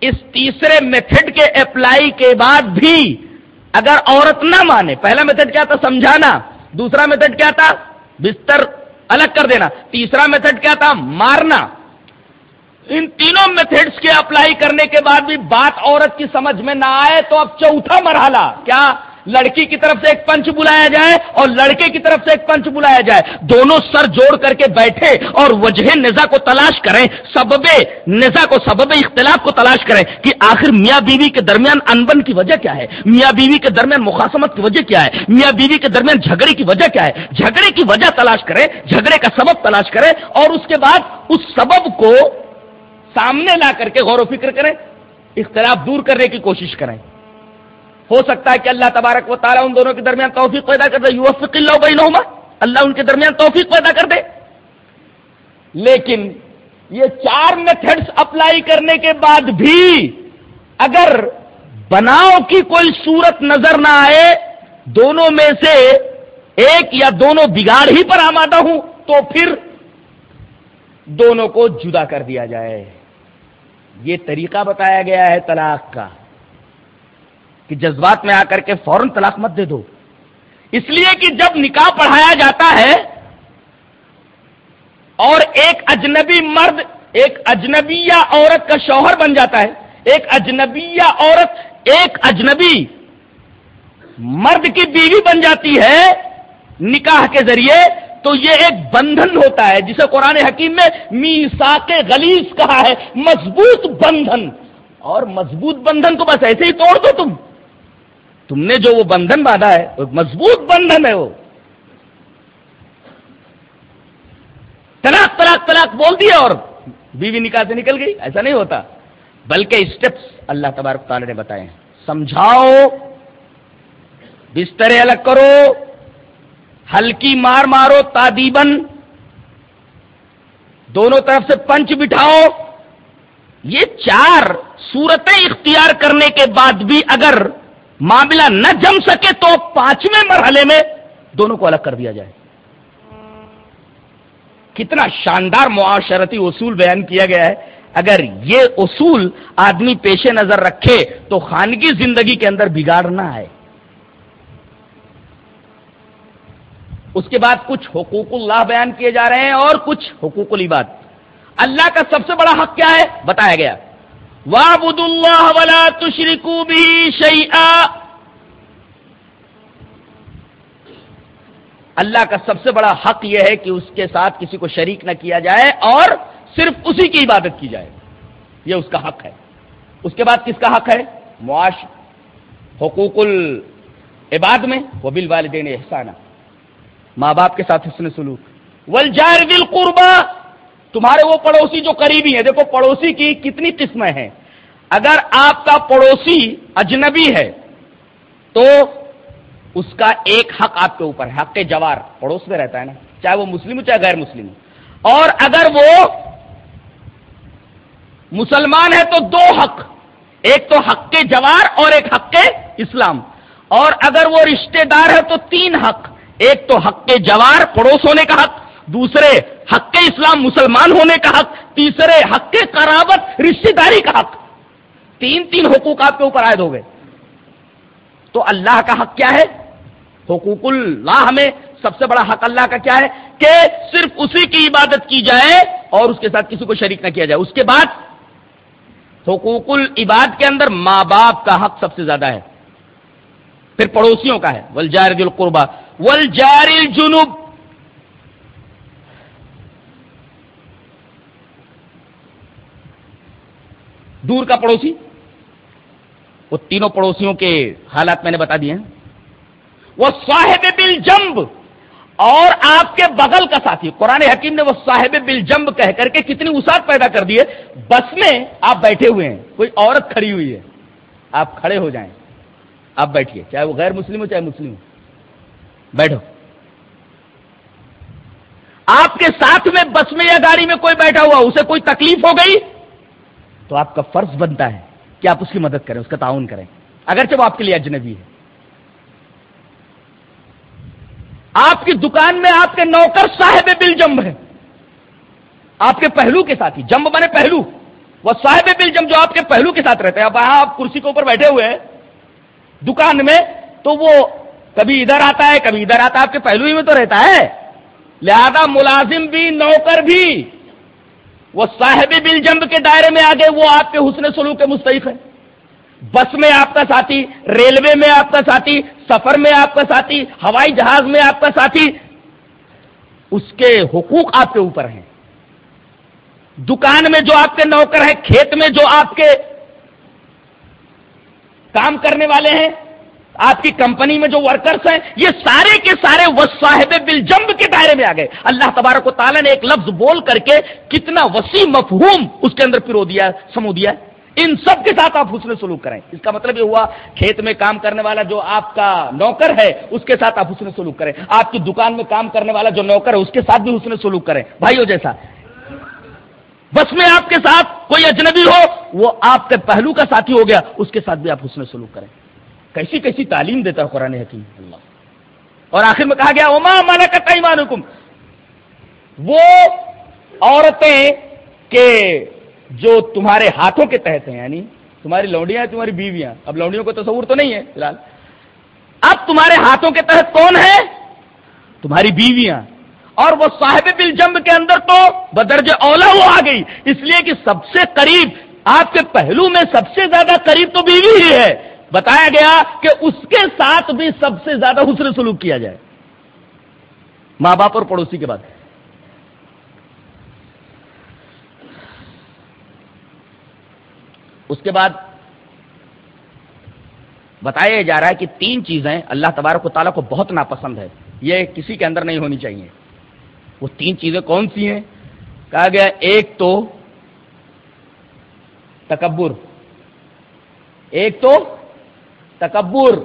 اس تیسرے میتھڈ کے اپلائی کے بعد بھی اگر عورت نہ مانے، پہلا میتھڈ کیا تھا؟ سمجھانا۔ دوسرا میتھڈ کیا تھا؟ بستر الگ کر دینا۔ تیسرا میتھڈ کیا تھا؟ مارنا۔ ان تینوں میتھڈس کے اپلائی کرنے کے بعد بھی بات عورت کی سمجھ میں نہ آئے تو اب چوتھا مرحلہ، کیا؟ لڑکی کی طرف سے ایک پنچ بلایا جائے اور لڑکے کی طرف سے ایک پنچ بلایا جائے۔ دونوں سر جوڑ کر کے بیٹھے اور وجہ نزا کو تلاش کریں، سبب نزا کو، سبب اختلاف کو تلاش کریں کہ آخر میاں بیوی کے درمیان انبن کی وجہ کیا ہے؟ میاں بیوی کے درمیان مخاسمت کی وجہ کیا ہے؟ میاں بیوی کے درمیان جھگڑے کی وجہ کیا ہے؟ جھگڑے کی وجہ تلاش کریں، جھگڑے کا سبب تلاش کریں اور اس کے بعد اس سبب کو سامنے لا کر کے غور و فکر کریں، اختلاف دور کرنے کی کوشش کریں۔ ہو سکتا ہے کہ اللہ تبارک و تعالیٰ ان دونوں کے درمیان توفیق پیدا کر دے، یوفق اللہ بینہما، اللہ ان کے درمیان توفیق پیدا کر دے۔ لیکن یہ چار میتھڈس اپلائی کرنے کے بعد بھی اگر بناؤ کی کوئی صورت نظر نہ آئے، دونوں میں سے ایک یا دونوں بگاڑ ہی پر آمادہ ہوں، تو پھر دونوں کو جدا کر دیا جائے۔ یہ طریقہ بتایا گیا ہے طلاق کا کہ جذبات میں آ کر کے فوراً طلاق مت دے دو۔ اس لیے کہ جب نکاح پڑھایا جاتا ہے اور ایک اجنبی مرد، ایک اجنبی عورت کا شوہر بن جاتا ہے، ایک اجنبی یا عورت ایک اجنبی مرد کی بیوی بن جاتی ہے نکاح کے ذریعے تو یہ ایک بندھن ہوتا ہے جسے قرآن حکیم میں میسا کے کہا ہے، مضبوط بندھن۔ اور مضبوط بندھن کو بس ایسے ہی توڑ دو تم۔ تم نے جو وہ بندھن باندھا ہے، وہ مضبوط بندھن ہے وہ۔ طلاق طلاق طلاق بول دیا اور بیوی نکاح سے نکل گئی، ایسا نہیں ہوتا۔ بلکہ اسٹیپس اللہ تبارک تعالی نے بتائے ہیں۔ سمجھاؤ، بسترے الگ کرو۔ ہلکی مار مارو تادیبن دونوں طرف سے پنچ بٹھاؤ۔ یہ چار صورتیں اختیار کرنے کے بعد بھی اگر معاملہ نہ جم سکے تو پانچویں مرحلے میں دونوں کو الگ کر دیا جائے۔ کتنا شاندار معاشرتی اصول بیان کیا گیا ہے۔ اگر یہ اصول آدمی پیش نظر رکھے تو خانگی زندگی کے اندر بگاڑنا ہے اس کے بعد کچھ حقوق اللہ بیان کیے جا رہے ہیں اور کچھ حقوق العباد۔ اللہ کا سب سے بڑا حق کیا ہے؟ بتایا گیا۔ وابد اللہ ولا تشرکو بھی شیئا اللہ کا سب سے بڑا حق یہ ہے کہ اس کے ساتھ کسی کو شریک نہ کیا جائے اور صرف اسی کی عبادت کی جائے۔ یہ اس کا حق ہے۔ اس کے بعد کس کا حق ہے؟ معاش۔ حقوق العباد میں۔ وہ بل والدین احسانہ ماں باپ کے ساتھ حسن سلوک۔ ولجار دل قربا تمہارے وہ پڑوسی جو قریبی ہیں، دیکھو پڑوسی کی کتنی قسمیں ہیں۔ اگر آپ کا پڑوسی اجنبی ہے، تو اس کا ایک حق آپ کے اوپر ہے، حق کے جوار، پڑوس میں رہتا ہے نا، چاہے وہ مسلم ہو، چاہے غیر مسلم ہو۔ اور اگر وہ مسلمان ہے، تو دو حق۔ ایک تو حق کے جوار اور ایک حق کے اسلام۔ اور اگر وہ رشتہ دار ہے، تو تین حق۔ ایک تو حق کے جوار پڑوس ہونے کا حق، دوسرے حق کے اسلام مسلمان ہونے کا حق، تیسرے حق کے قرابت رشتے داری کا حق۔ تین تین حقوق آپ کے اوپر عائد ہو گئے۔ تو اللہ کا حق کیا ہے؟ حقوق اللہ میں سب سے بڑا حق اللہ کا کیا ہے؟ کہ صرف اسی کی عبادت کی جائے اور اس کے ساتھ کسی کو شریک نہ کیا جائے۔ اس کے بعد حقوق العباد کے اندر ماں باپ کا حق سب سے زیادہ ہے۔ پھر پڑوسیوں کا ہے۔ ولجار دل قربا ولجار جنوب دور کا پڑوسی۔ وہ تینوں پڑوسیوں کے حالات میں نے بتا دیے ہیں۔ وہ صاحب بل جمب اور آپ کے بغل کا ساتھی۔ قرآن حکیم نے وہ صاحب بل جمب کہہ کر کے کتنی اسات پیدا کر دی ہے۔ بس میں آپ بیٹھے ہوئے ہیں۔ کوئی عورت کھڑی ہوئی ہے۔ آپ کھڑے ہو جائیں۔ آپ بیٹھیے، چاہے وہ غیر مسلم ہو، چاہے مسلم ہو۔ بیٹھو۔ آپ کے ساتھ میں بس میں یا گاڑی میں کوئی بیٹھا ہوا، اسے کوئی تکلیف ہو گئی؟ تو آپ کا فرض بنتا ہے کہ آپ اس کی مدد کریں، اس کا تعاون کریں۔ اگرچہ وہ آپ کے لیے اجنبی ہے۔ آپ کی دکان میں آپ کے نوکر صاحب بل جمب ہے آپ کے پہلو کے ساتھ ہی جمب بنے پہلو۔ وہ صاحب بل جمب جو آپ کے پہلو کے ساتھ رہتے ہیں اب آپ کرسی کے اوپر بیٹھے ہوئے ہیں۔ دکان میں تو وہ کبھی ادھر آتا ہے، کبھی ادھر آتا ہے، آپ کے پہلو ہی میں تو رہتا ہے۔ لہذا ملازم بھی، نوکر بھی، وہ صاحب بل جمب کے دائرے میں آگے، وہ آپ کے حسن سلوک کے مستحق ہے بس میں آپ کا ساتھی، ریلوے میں آپ کا ساتھی، سفر میں آپ کا ساتھی، ہوائی جہاز میں آپ کا ساتھی، اس کے حقوق آپ کے اوپر ہیں۔ دکان میں جو آپ کے نوکر ہیں، کھیت میں جو آپ کے کام کرنے والے ہیں۔ آپ کی کمپنی میں جو ورکرس ہیں، یہ سارے کے سارے وہ صاحب کے دائرے میں آ گئے۔ اللہ تبارک و تعالیٰ نے ایک لفظ بول کر کے کتنا وسیع مفہوم اس کے اندر پرو دیا، سمو دیا۔ ان سب کے ساتھ آپ حسن سلوک کریں۔ اس کا مطلب یہ ہوا، کھیت میں کام کرنے والا جو آپ کا نوکر ہے، اس کے ساتھ آپ حسن سلوک کریں۔ آپ کی دکان میں کام کرنے والا جو نوکر ہے، اس کے ساتھ بھی حسن سلوک کریں۔ بھائیو جیسا بس میں آپ کے ساتھ کوئی اجنبی ہو، وہ آپ کے پہلو کا ساتھی ہو گیا، اس کے ساتھ بھی آپ حسن سلوک کریں۔ کیسی کیسی تعلیم دیتا ہے قرآن حکیم؟ اللہ۔ اور آخر میں کہا گیا اما مانا کا ایمان حکم وہ عورتیں کے جو تمہارے ہاتھوں کے تحت ہیں یعنی تمہاری لونڈیاں ہیں، تمہاری بیویاں۔ اب لونڈیوں کو تصور تو نہیں ہے، فی الحال۔ اب تمہارے ہاتھوں کے تحت کون ہے؟ تمہاری بیویاں۔ اور وہ صاحب بل جمب کے اندر تو بدرج اولا وہ آ گئی۔ اس لیے کہ سب سے قریب، آپ کے پہلو میں سب سے زیادہ قریب تو بیوی ہی ہے۔ بتایا گیا کہ اس کے ساتھ بھی سب سے زیادہ حسن سلوک کیا جائے۔ ماں باپ اور پڑوسی کے بعد۔ اس کے بعد بتایا جا رہا ہے کہ تین چیزیں اللہ تبارک و تعالیٰ کو بہت ناپسند ہے۔ یہ کسی کے اندر نہیں ہونی چاہیے۔ وہ تین چیزیں کون سی ہیں؟ کہا گیا ایک تو تکبر۔ ایک تو تکبر۔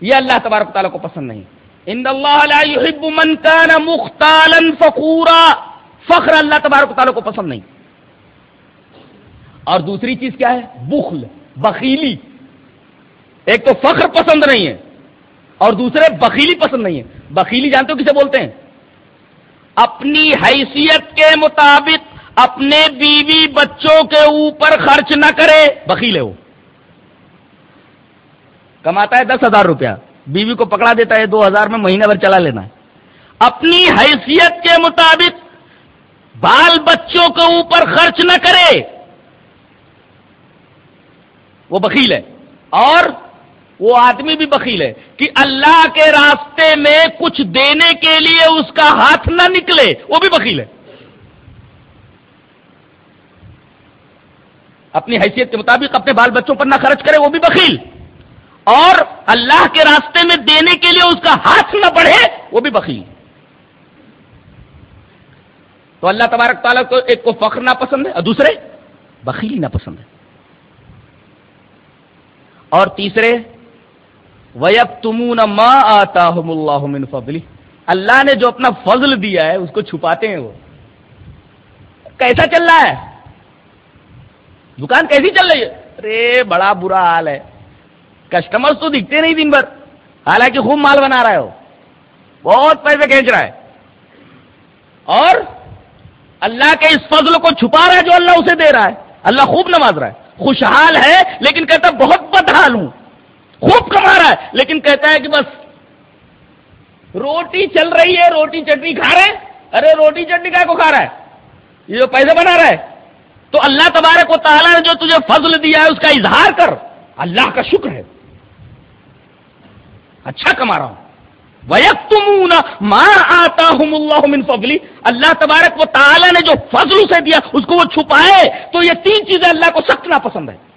یہ اللہ تبارک تعالیٰ کو پسند نہیں۔ ان اللہ لا يحب من كان مختالا فخورا۔ فخر اللہ تبارک تعالیٰ کو پسند نہیں۔ اور دوسری چیز کیا ہے؟ بخل، بخیلی۔ ایک تو فخر پسند نہیں ہے۔ اور دوسرے بخیلی پسند نہیں ہے بخیلی جانتے ہو کسے بولتے ہیں؟ اپنی حیثیت کے مطابق اپنے بیوی بچوں کے اوپر خرچ نہ کرے۔ بخیل ہے وہ۔ کماتا ہے دس ہزار روپیہ۔ بیوی کو پکڑا دیتا ہے، دو ہزار میں مہینہ بھر چلا لینا ہے۔ اپنی حیثیت کے مطابق بال بچوں کے اوپر خرچ نہ کرے۔ وہ بخیل ہے۔ اور وہ آدمی بھی بخیل ہے کہ اللہ کے راستے میں کچھ دینے کے لیے اس کا ہاتھ نہ نکلے، وہ بھی بخیل ہے۔ اپنی حیثیت کے مطابق اپنے بال بچوں پر نہ خرچ کرے، وہ بھی بخیل۔ اور اللہ کے راستے میں دینے کے لیے اس کا ہاتھ نہ بڑھے، وہ بھی بخیل۔ تو اللہ تبارک تعالیٰ کو ایک کو فخر نہ پسند ہے، اور دوسرے بخیلی نہ پسند ہے۔ اور تیسرے ویب تمون ماں آتا اللہ فضلی اللہ نے جو اپنا فضل دیا ہے، اس کو چھپاتے ہیں وہ۔ کیسا چل رہا ہے؟ دکان کیسی چل رہی ہے؟ ارے، بڑا برا حال ہے۔ کسٹمر تو دکھتے نہیں دن بھر۔ حالانکہ خوب مال بنا رہا ہے وہ۔ بہت پیسے کھینچ رہا ہے۔ اور اللہ کے اس فضل کو چھپا رہا ہے جو اللہ اسے دے رہا ہے۔ اللہ خوب نماز رہا ہے۔ خوشحال ہے، لیکن کہتا بہت بدحال ہوں۔ خوب کما رہا ہے، لیکن کہتا ہے کہ بس روٹی چل رہی ہے، روٹی چٹنی کھا رہے ارے، روٹی چٹنی کا کو کھا رہا ہے؟ یہ جو پیسے بنا رہا ہے۔ تو اللہ تبارک و تعالیٰ نے جو تجھے فضل دیا ہے، اس کا اظہار کر۔ اللہ کا شکر ہے۔ اچھا کما رہا ہوں۔ ماں آتا ہوں اللہ من فضلی اللہ تبارک و تعالیٰ نے جو فضل سے دیا، اس کو وہ چھپائے۔ تو یہ تین چیزیں اللہ کو سخت ناپسند ہے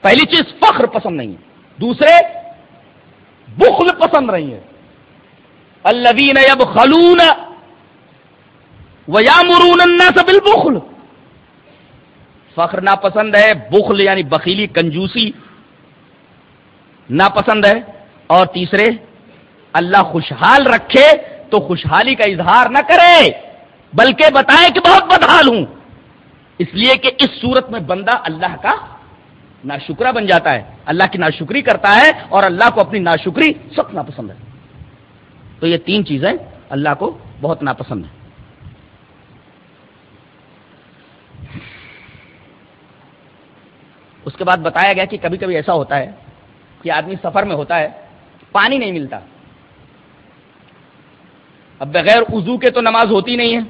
پہلی چیز فخر پسند نہیں ہے۔ دوسرے، بخل پسند نہیں ہے۔ الذین یبخلون ویامرون الناس بالبخل۔ فخر ناپسند ہے، بخل یعنی بخیلی، کنجوسی۔ ناپسند ہے۔ اور تیسرے، اللہ خوشحال رکھے تو خوشحالی کا اظہار نہ کرے، بلکہ بتائے کہ بہت بدحال ہوں۔ اس لیے کہ اس صورت میں بندہ اللہ کا ناشکرا بن جاتا ہے۔ اللہ کی ناشکری کرتا ہے اور اللہ کو اپنی ناشکری سخت ناپسند ہے۔ تو یہ تین چیزیں اللہ کو بہت ناپسند ہیں۔ اس کے بعد بتایا گیا کہ کبھی کبھی ایسا ہوتا ہے کہ آدمی سفر میں ہوتا ہے، پانی نہیں ملتا۔ اب بغیر وضو کے تو نماز ہوتی نہیں ہے۔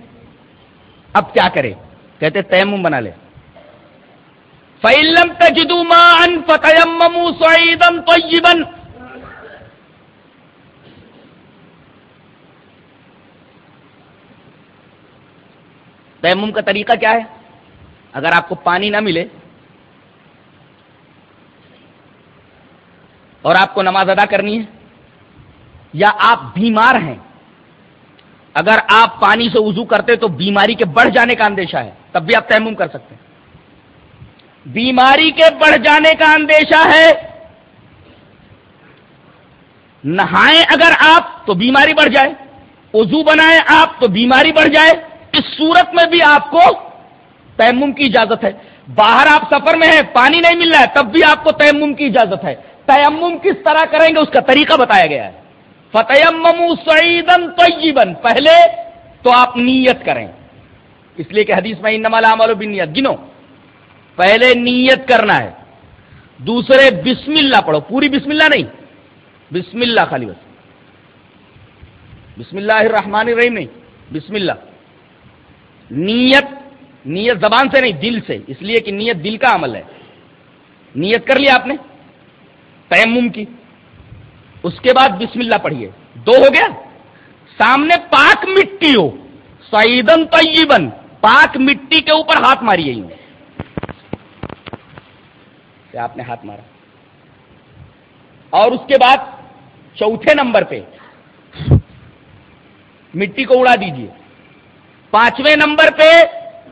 اب کیا کرے؟ کہتے تیمم بنا لے۔ فعلم تجدو مان فتم سعیدم طیبن تیمم کا طریقہ کیا ہے؟ اگر آپ کو پانی نہ ملے اور آپ کو نماز ادا کرنی ہے یا آپ بیمار ہیں، اگر آپ پانی سے وضو کرتے تو بیماری کے بڑھ جانے کا اندیشہ ہے، تب بھی آپ تیمم کر سکتے ہیں۔ بیماری کے بڑھ جانے کا اندیشہ ہے۔ نہائیں اگر آپ تو بیماری بڑھ جائے، وضو بنائیں آپ تو بیماری بڑھ جائے، اس صورت میں بھی آپ کو تیمم کی اجازت ہے۔ باہر آپ سفر میں ہیں، پانی نہیں مل رہا ہے، تب بھی آپ کو تیمم کی اجازت ہے۔ تیمم کس طرح کریں گے، اس کا طریقہ بتایا گیا ہے۔ فتیم سعیدن طیبن پہلے تو آپ نیت کریں۔ اس لیے کہ حدیث میں انما العمل بالنیت گنو۔ پہلے نیت کرنا ہے۔ دوسرے بسم اللہ پڑھو۔ پوری بسم اللہ نہیں۔ بسم اللہ خالی بس۔ بسم اللہ الرحمن الرحیم نہیں۔ بسم اللہ۔ نیت نیت زبان سے نہیں، دل سے۔ اس لیے کہ نیت دل کا عمل ہے۔ نیت کر لیا آپ نے تیمم کی۔ اس کے بعد بسم اللہ پڑھیے۔ دو ہو گیا۔ سامنے پاک مٹی ہو۔ سعیدن طیبن پاک مٹی کے اوپر ہاتھ ماری یوں آپ نے ہاتھ مارا۔ اور اس کے بعد چوتھے نمبر پہ مٹی کو اڑا دیجیے۔ پانچویں نمبر پہ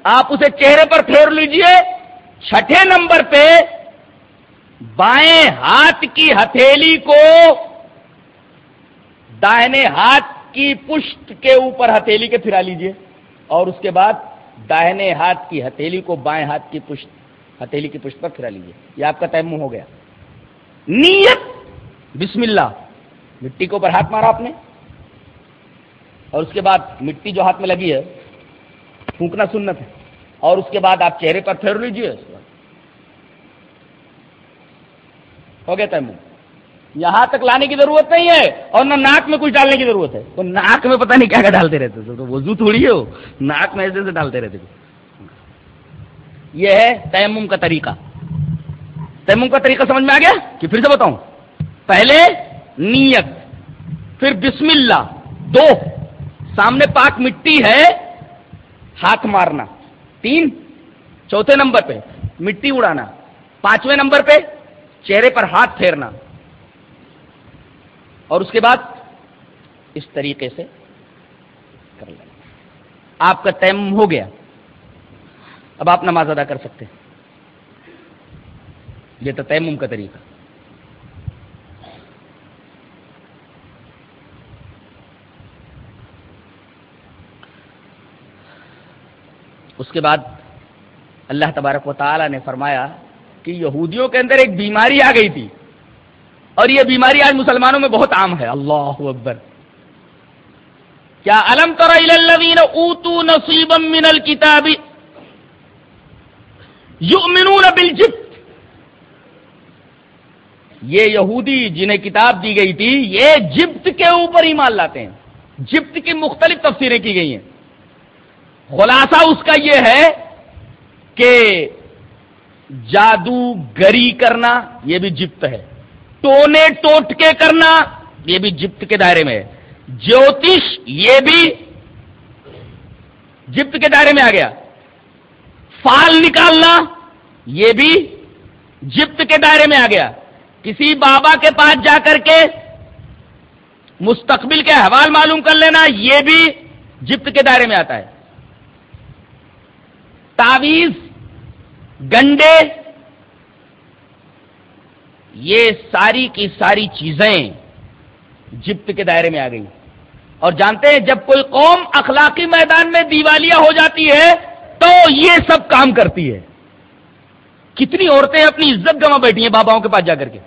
آپ اسے چہرے پر پھیر لیجیے۔ چھٹے نمبر پہ بائیں ہاتھ کی ہتھیلی کو دائنے ہاتھ کی پشت کے اوپر ہتھیلی کے پھرا لیجیے۔ اور اس کے بعد دائنے ہاتھ کی ہتھیلی کو بائیں ہاتھ کی پشت ہتھیلی کی پشت پر پھرا لیجیے۔ یہ آپ کا تیمم ہو گیا۔ نیت! بسم اللہ۔ مٹی کے اوپر ہاتھ مارا آپ نے۔ اور اس کے بعد مٹی جو ہاتھ میں لگی ہے، پھونکنا سنت ہے۔ اور اس کے بعد آپ چہرے پر پھیر لیجیے ہو گیا تیمم یہاں تک لانے کی ضرورت نہیں ہے اور نہ ناک میں کچھ ڈالنے کی ضرورت ہے۔ تو ناک میں پتہ نہیں کیا کیا ڈالتے رہتے تو وضو تھوڑی ہو ناک میں ایسے سے ڈالتے رہتے یہ ہے تیمم کا طریقہ۔ تیمم کا طریقہ سمجھ میں آ گیا؟ کہ پھر سے بتاؤں۔ پہلے نیت، پھر بسم اللہ دو۔ سامنے پاک مٹی ہے، ہاتھ مارنا۔ تین۔ چوتھے نمبر پہ مٹی اڑانا۔ پانچویں نمبر پہ چہرے پر ہاتھ پھیرنا۔ اور اس کے بعد اس طریقے سے کر لینا۔ آپ کا تیم ہو گیا۔ اب آپ نماز ادا کر سکتے یہ تو تیمم کا طریقہ۔ اس کے بعد اللہ تبارک و تعالی نے فرمایا کہ یہودیوں کے اندر ایک بیماری آ گئی تھی۔ اور یہ بیماری آج مسلمانوں میں بہت عام ہے۔ اللہ اکبر۔ کیا علم اوتو نصیب من الکتاب یؤمنون بالجبت یہ یہودی جنہیں کتاب دی گئی تھی، یہ جبت کے اوپر ایمان لاتے ہیں۔ جبت کی مختلف تفسیریں کی گئی ہیں۔ خلاصہ اس کا یہ ہے کہ جادو گری کرنا یہ بھی جپت ہے۔ ٹونے ٹوٹ کے کرنا یہ بھی جپت کے دائرے میں ہے۔ جوتش یہ بھی جپت کے دائرے میں آ گیا۔ فال نکالنا، یہ بھی جپت کے دائرے میں آ گیا۔ کسی بابا کے پاس جا کر کے مستقبل کے حوال معلوم کر لینا، یہ بھی جپت کے دائرے میں آتا ہے۔ تعویز گنڈے، یہ ساری کی ساری چیزیں جبت کے دائرے میں آ گئی اور جانتے ہیں، جب کوئی قوم اخلاقی میدان میں دیوالیہ ہو جاتی ہے تو یہ سب کام کرتی ہے۔ کتنی عورتیں اپنی عزت گوا بیٹھی ہیں باباؤں کے پاس جا کر کے۔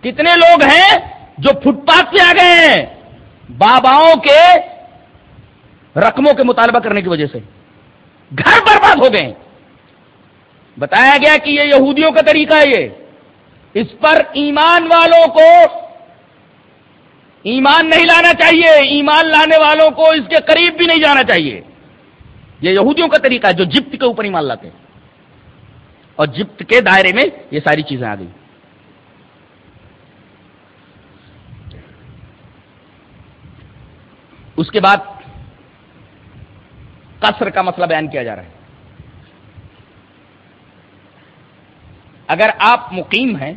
کتنے لوگ ہیں جو فٹ پاتھ سے آ گئے ہیں باباؤں کے رقموں کے مطالبہ کرنے کی وجہ سے۔ گھر برباد ہو گئے۔ بتایا گیا کہ یہ یہودیوں کا طریقہ ہے یہ۔ اس پر ایمان والوں کو ایمان نہیں لانا چاہیے۔ ایمان لانے والوں کو اس کے قریب بھی نہیں جانا چاہیے۔ یہ یہودیوں کا طریقہ ہے جو جپت کے اوپر ایمان لاتے ہیں۔ اور جپت کے دائرے میں یہ ساری چیزیں آ گئی اس کے بعد قصر کا مسئلہ بیان کیا جا رہا ہے۔ اگر آپ مقیم ہیں،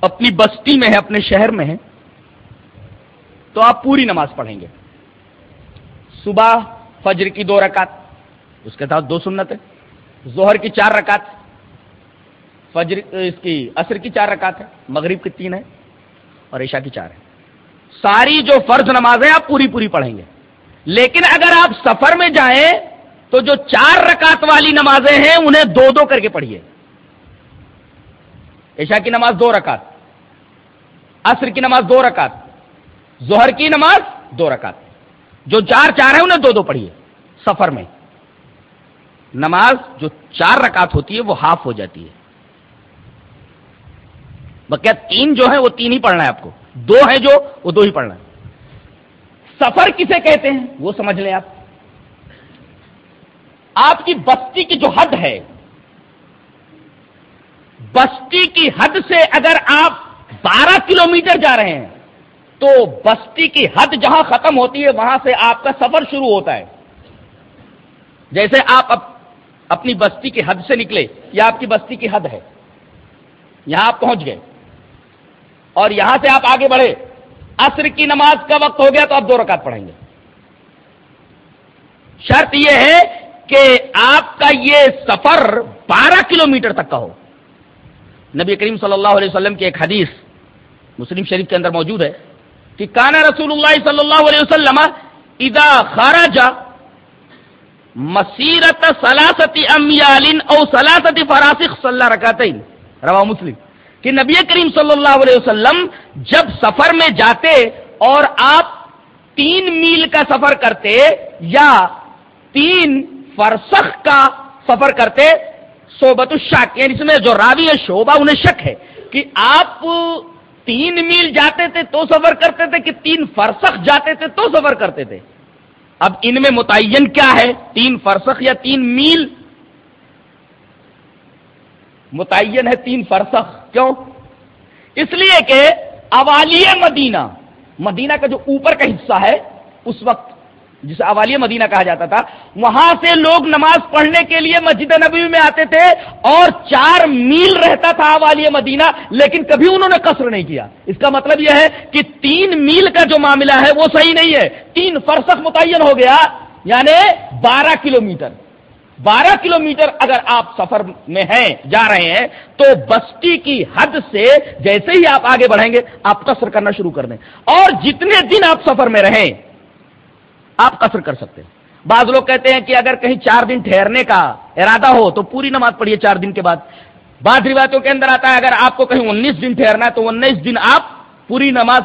اپنی بستی میں ہیں، اپنے شہر میں ہیں، تو آپ پوری نماز پڑھیں گے۔ صبح فجر کی دو رکعت، اس کے ساتھ دو سنت ہے زہر کی چار رکعت، فجر، اس کی عصر کی چار رکعت ہے مغرب کی تین ہے اور عشاء کی چار ہے ساری جو فرض نمازیں آپ پوری پوری پڑھیں گے۔ لیکن اگر آپ سفر میں جائیں تو جو چار رکعت والی نمازیں ہیں انہیں دو دو کر کے پڑھیے۔ عشاء کی نماز دو رکعت، عصر کی نماز دو رکعت زہر کی نماز دو رکعت۔ جو چار چار ہے انہیں دو دو پڑھیے۔ سفر میں۔ نماز جو چار رکعت ہوتی ہے، وہ ہاف ہو جاتی ہے۔ بقیہ تین جو ہے وہ تین ہی پڑھنا ہے آپ کو۔ دو ہے جو، وہ دو ہی پڑھنا ہے۔ سفر کسے کہتے ہیں؟ وہ سمجھ لیں آپ۔ آپ کی بستی کی جو حد ہے، بستی کی حد سے اگر آپ بارہ کلومیٹر جا رہے ہیں تو بستی کی حد جہاں ختم ہوتی ہے، وہاں سے آپ کا سفر شروع ہوتا ہے۔ جیسے آپ اپنی بستی کی حد سے نکلے یا آپ کی بستی کی حد ہے۔ یہاں آپ پہنچ گئے۔ اور یہاں سے آپ آگے بڑھے۔ عصر کی نماز کا وقت ہو گیا تو آپ دو رکعت پڑھیں گے۔ شرط یہ ہے کہ آپ کا یہ سفر بارہ کلومیٹر تک کا ہو۔ نبی کریم صلی اللہ علیہ وسلم کی ایک حدیث مسلم شریف کے اندر موجود ہے۔ کہ کانا رسول اللہ صلی اللہ علیہ وسلم ادا خارج مسیرت سلاستی امیال او سلاستی فراسخ صلی اللہ رکعتین روا مسلم، کہ نبی کریم صلی اللہ علیہ وسلم جب سفر میں جاتے اور آپ تین میل کا سفر کرتے یا تین فرسخ کا سفر کرتے، صحبت الشاک یعنی اس میں جو راوی ہے شوبہ انہیں شک ہے کہ آپ تین میل جاتے تھے تو سفر کرتے تھے کہ تین فرسخ جاتے تھے تو سفر کرتے تھے۔ اب ان میں متعین کیا ہے؟ تین فرسخ یا تین میل؟ متعین ہے تین فرسخ۔ کیوں؟ اس لیے کہ اوالیہ مدینہ مدینہ کا جو اوپر کا حصہ ہے، اس وقت جسے اوالیہ مدینہ کہا جاتا تھا، وہاں سے لوگ نماز پڑھنے کے لیے مسجد نبی میں آتے تھے اور چار میل رہتا تھا اوالیہ مدینہ، لیکن کبھی انہوں نے قصر نہیں کیا۔ اس کا مطلب یہ ہے کہ تین میل کا جو معاملہ ہے وہ صحیح نہیں ہے۔ تین فرسخ متعین ہو گیا یعنی بارہ کلومیٹر۔ بارہ کلومیٹر اگر آپ سفر میں ہیں، جا رہے ہیں، تو بستی کی حد سے جیسے ہی آپ آگے بڑھیں گے، آپ قصر کرنا شروع کر دیں۔ اور جتنے دن آپ سفر میں رہیں آپ قصر کر سکتے ہیں۔ بعض لوگ کہتے ہیں کہ اگر کہیں چار دن ٹھہرنے کا ارادہ ہو تو پوری نماز پڑھیے چار دن کے بعد۔ بعض روایتوں کے اندر آتا ہے، اگر آپ کو کہیں انیس دن ٹھہرنا ہے تو انیس دن آپ پوری نماز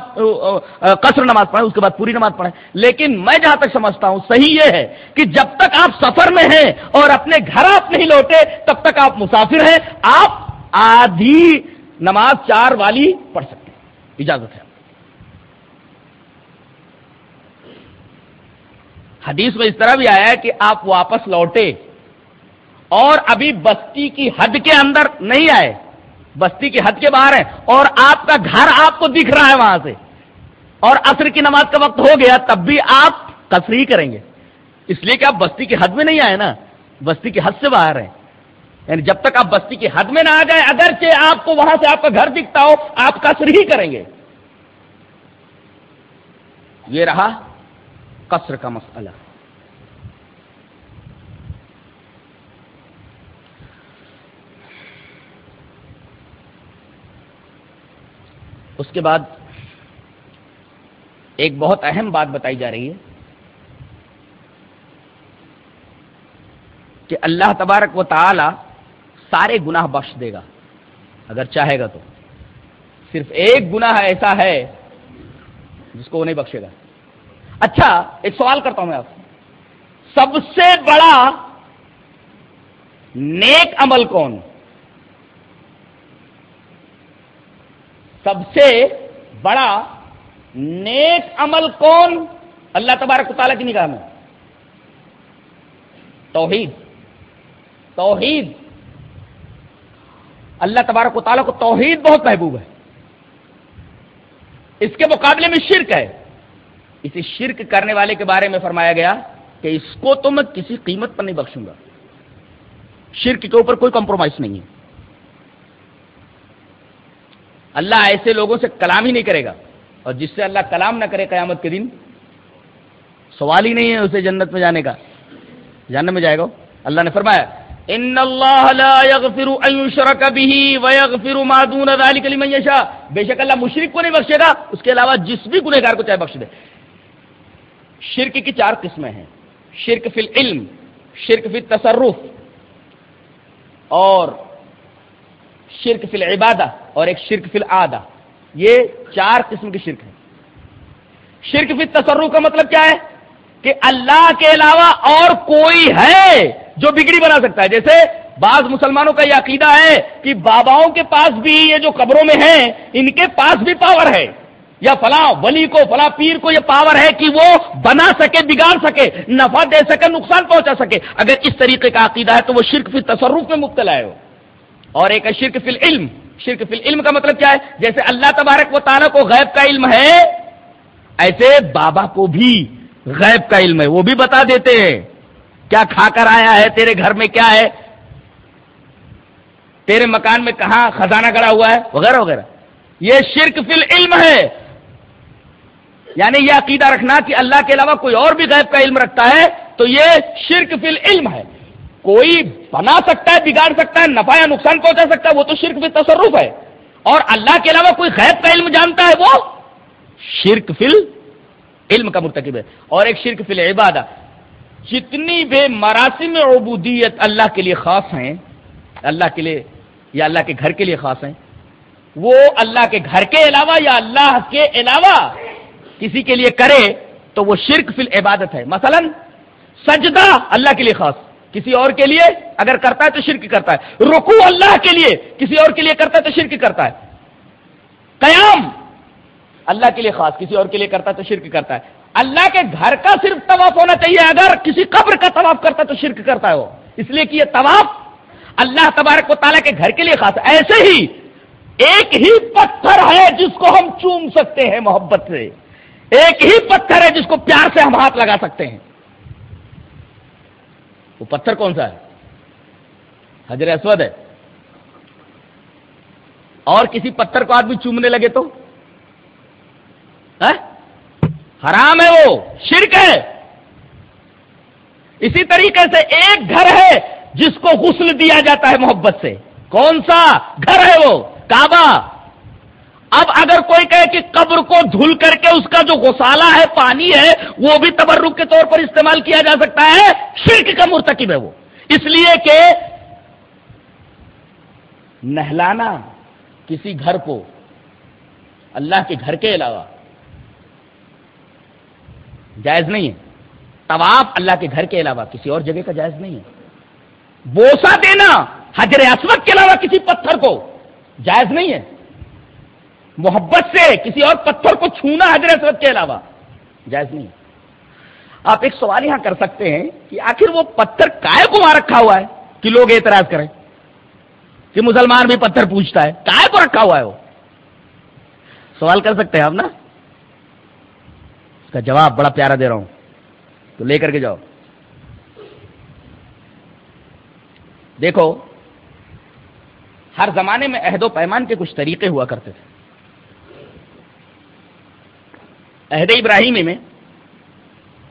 قصر نماز پڑھیں، اس کے بعد پوری نماز پڑھیں۔ لیکن میں جہاں تک سمجھتا ہوں، صحیح یہ ہے کہ جب تک آپ سفر میں ہیں اور اپنے گھر آپ نہیں لوٹے، تب تک آپ مسافر ہیں، آپ آدھی نماز چار والی پڑھ سکتے ہیں۔ اجازت ہے۔ حدیث میں اس طرح بھی آیا ہے کہ آپ واپس لوٹے اور ابھی بستی کی حد کے اندر نہیں آئے۔ بستی کی حد کے باہر ہے اور آپ کا گھر آپ کو دکھ رہا ہے وہاں سے۔ اور عصر کی نماز کا وقت ہو گیا، تب بھی آپ کسری کریں گے۔ اس لیے کہ آپ بستی کی حد میں نہیں آئے نا، بستی کی حد سے باہر ہیں۔ یعنی جب تک آپ بستی کی حد میں نہ آ جائے اگرچہ آپ کو وہاں سے آپ کا گھر دکھتا ہو، آپ کسر ہی کریں گے۔ یہ رہا قصر کا مسئلہ۔ اس کے بعد ایک بہت اہم بات بتائی جا رہی ہے کہ اللہ تبارک و تعالی سارے گناہ بخش دے گا، اگر چاہے گا تو۔ صرف ایک گناہ ایسا ہے جس کو وہ نہیں بخشے گا۔ اچھا ایک سوال کرتا ہوں میں آپ سب سے بڑا نیک عمل کون؟ سب سے بڑا نیک عمل کون؟ اللہ تبارک تعالیٰ کی نگاہ میں۔ توحید۔ توحید۔ اللہ تبارک و تعالیٰ کو توحید بہت محبوب ہے۔ اس کے مقابلے میں شرک ہے۔ اسی شرک کرنے والے کے بارے میں فرمایا گیا کہ اس کو تو میں کسی قیمت پر نہیں بخشوں گا۔ شرک کے اوپر کوئی کمپرومائز نہیں ہے۔ اللہ ایسے لوگوں سے کلام ہی نہیں کرے گا۔ اور جس سے اللہ کلام نہ کرے قیامت کے دن، سوال ہی نہیں ہے اسے جنت میں جانے کا۔ جاننے میں جائے گا۔ اللہ نے فرمایا، ان اللہ لا يغفر ان يشرك به ويغفر ما دون ذلك لمن يشاء بے شک اللہ مشرک کو نہیں بخشے گا، اس کے علاوہ جس بھی گنہگار کو چاہے بخش دے۔ شرک کی چار قسمیں ہیں۔ شرک فی العلم، شرک فی التصرف، اور شرک فی العبادہ، اور ایک شرک فی العادہ۔ یہ چار قسم کی شرک ہے شرک فی تصرف کا مطلب کیا ہے؟ کہ اللہ کے علاوہ اور کوئی ہے جو بگڑی بنا سکتا ہے۔ جیسے بعض مسلمانوں کا یہ عقیدہ ہے کہ باباؤں کے پاس بھی یہ جو قبروں میں ہیں، ان کے پاس بھی پاور ہے۔ یا فلاں ولی کو، فلاں پیر کو یہ پاور ہے کہ وہ بنا سکے، بگاڑ سکے، نفع دے سکے، نقصان پہنچا سکے۔ اگر اس طریقے کا عقیدہ ہے تو وہ شرک فی تصرف میں مبتلا ہے وہ۔ اور ایک ہے شرک فی العلم۔ شرک فی العلم کا مطلب کیا ہے؟ جیسے اللہ تبارک و تعالیٰ کو غیب کا علم ہے، ایسے بابا کو بھی غیب کا علم ہے۔ وہ بھی بتا دیتے ہیں، کیا کھا کر آیا ہے، تیرے گھر میں کیا ہے؟ تیرے مکان میں کہاں خزانہ گڑا ہوا ہے؟ وغیرہ وغیرہ۔ یہ شرک فی العلم ہے۔ یعنی یہ عقیدہ رکھنا کہ اللہ کے علاوہ کوئی اور بھی غیب کا علم رکھتا ہے، تو یہ شرک فی العلم ہے۔ کوئی بنا سکتا ہے، بگاڑ سکتا ہے، نفع یا نقصان پہنچا سکتا ہے، وہ تو شرک فی تصرف ہے۔ اور اللہ کے علاوہ کوئی غیب کا علم جانتا ہے، وہ شرک فل علم کا مرتکب ہے۔ اور ایک شرک فل عبادہ جتنی بھی مراسم عبودیت اللہ کے لیے خاص ہیں، اللہ کے لیے یا اللہ کے گھر کے لیے خاص ہیں، وہ اللہ کے گھر کے علاوہ یا اللہ کے علاوہ کسی کے لیے کرے تو وہ شرک فل عبادت ہے۔ مثلا سجدہ اللہ کے لیے خاص، کسی اور کے لیے اگر کرتا ہے تو شرک کرتا ہے۔ رکو اللہ کے لیے کسی اور کے لیے کرتا ہے تو شرک کرتا ہے۔ قیام اللہ کے لیے خاص، کسی اور کے لیے کرتا ہے تو شرک کرتا ہے۔ اللہ کے گھر کا صرف طواف ہونا چاہیے، اگر کسی قبر کا طواف کرتا ہے تو شرک کرتا ہے وہ۔ اس لیے کہ یہ طواف اللہ تبارک و تعالیٰ کے گھر کے لیے خاص۔ ایسے ہی ایک ہی پتھر ہے جس کو ہم چوم سکتے ہیں محبت سے۔ ایک ہی پتھر ہے جس کو پیار سے ہم ہاتھ لگا سکتے ہیں۔ وہ پتھر کون سا ہے؟ حضر اسود ہے۔ اور کسی پتھر کو آدمی چومنے لگے تو؟ ہاں؟ حرام ہے وہ، شرک ہے۔ اسی طریقے سے ایک گھر ہے جس کو غسل دیا جاتا ہے محبت سے۔ کون سا گھر ہے وہ؟ کعبہ۔ اب اگر کوئی کہے کہ قبر کو دھل کر کے اس کا جو غسالہ ہے، پانی ہے، وہ بھی تبرک کے طور پر استعمال کیا جا سکتا ہے، شرک کا مرتکب ہے وہ۔ اس لیے کہ نہلانا کسی گھر کو، اللہ کے گھر کے علاوہ جائز نہیں ہے۔ طواف اللہ کے گھر کے علاوہ کسی اور جگہ کا جائز نہیں ہے۔ بوسا دینا حجر اسود کے علاوہ کسی پتھر کو جائز نہیں ہے۔ محبت سے کسی اور پتھر کو چھونا حجر اسود کے علاوہ جائز نہیں۔ آپ ایک سوال یہاں کر سکتے ہیں کہ آخر وہ پتھر کائے کو وہاں رکھا ہوا ہے کہ لوگ اعتراض کریں کہ مسلمان بھی پتھر پوچھتا ہے، کائے کو رکھا ہوا ہے وہ؟ سوال کر سکتے ہیں آپ نا؟ اس کا جواب بڑا پیارا دے رہا ہوں۔ تو لے کر کے جاؤ۔ دیکھو، ہر زمانے میں عہد و پیمان کے کچھ طریقے ہوا کرتے تھے۔ عہد ابراہیمی میں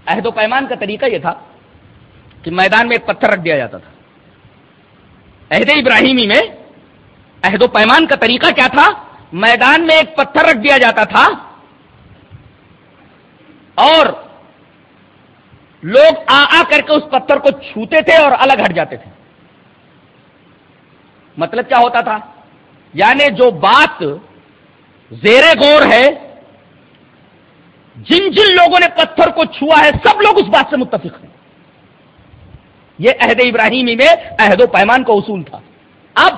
عہد و پیمان کا طریقہ یہ تھا کہ میدان میں ایک پتھر رکھ دیا جاتا تھا۔ عہد ابراہیمی میں عہد و پیمان کا طریقہ کیا تھا؟ میدان میں ایک پتھر رکھ دیا جاتا تھا اور لوگ آ آ کر کے اس پتھر کو چھوتے تھے اور الگ ہٹ جاتے تھے۔ مطلب کیا ہوتا تھا؟ یعنی جو بات زیر غور ہے جن جن لوگوں نے پتھر کو چھوا ہے، سب لوگ اس بات سے متفق ہیں۔ یہ عہد ابراہیمی میں عہد و پیمان کا اصول تھا۔ اب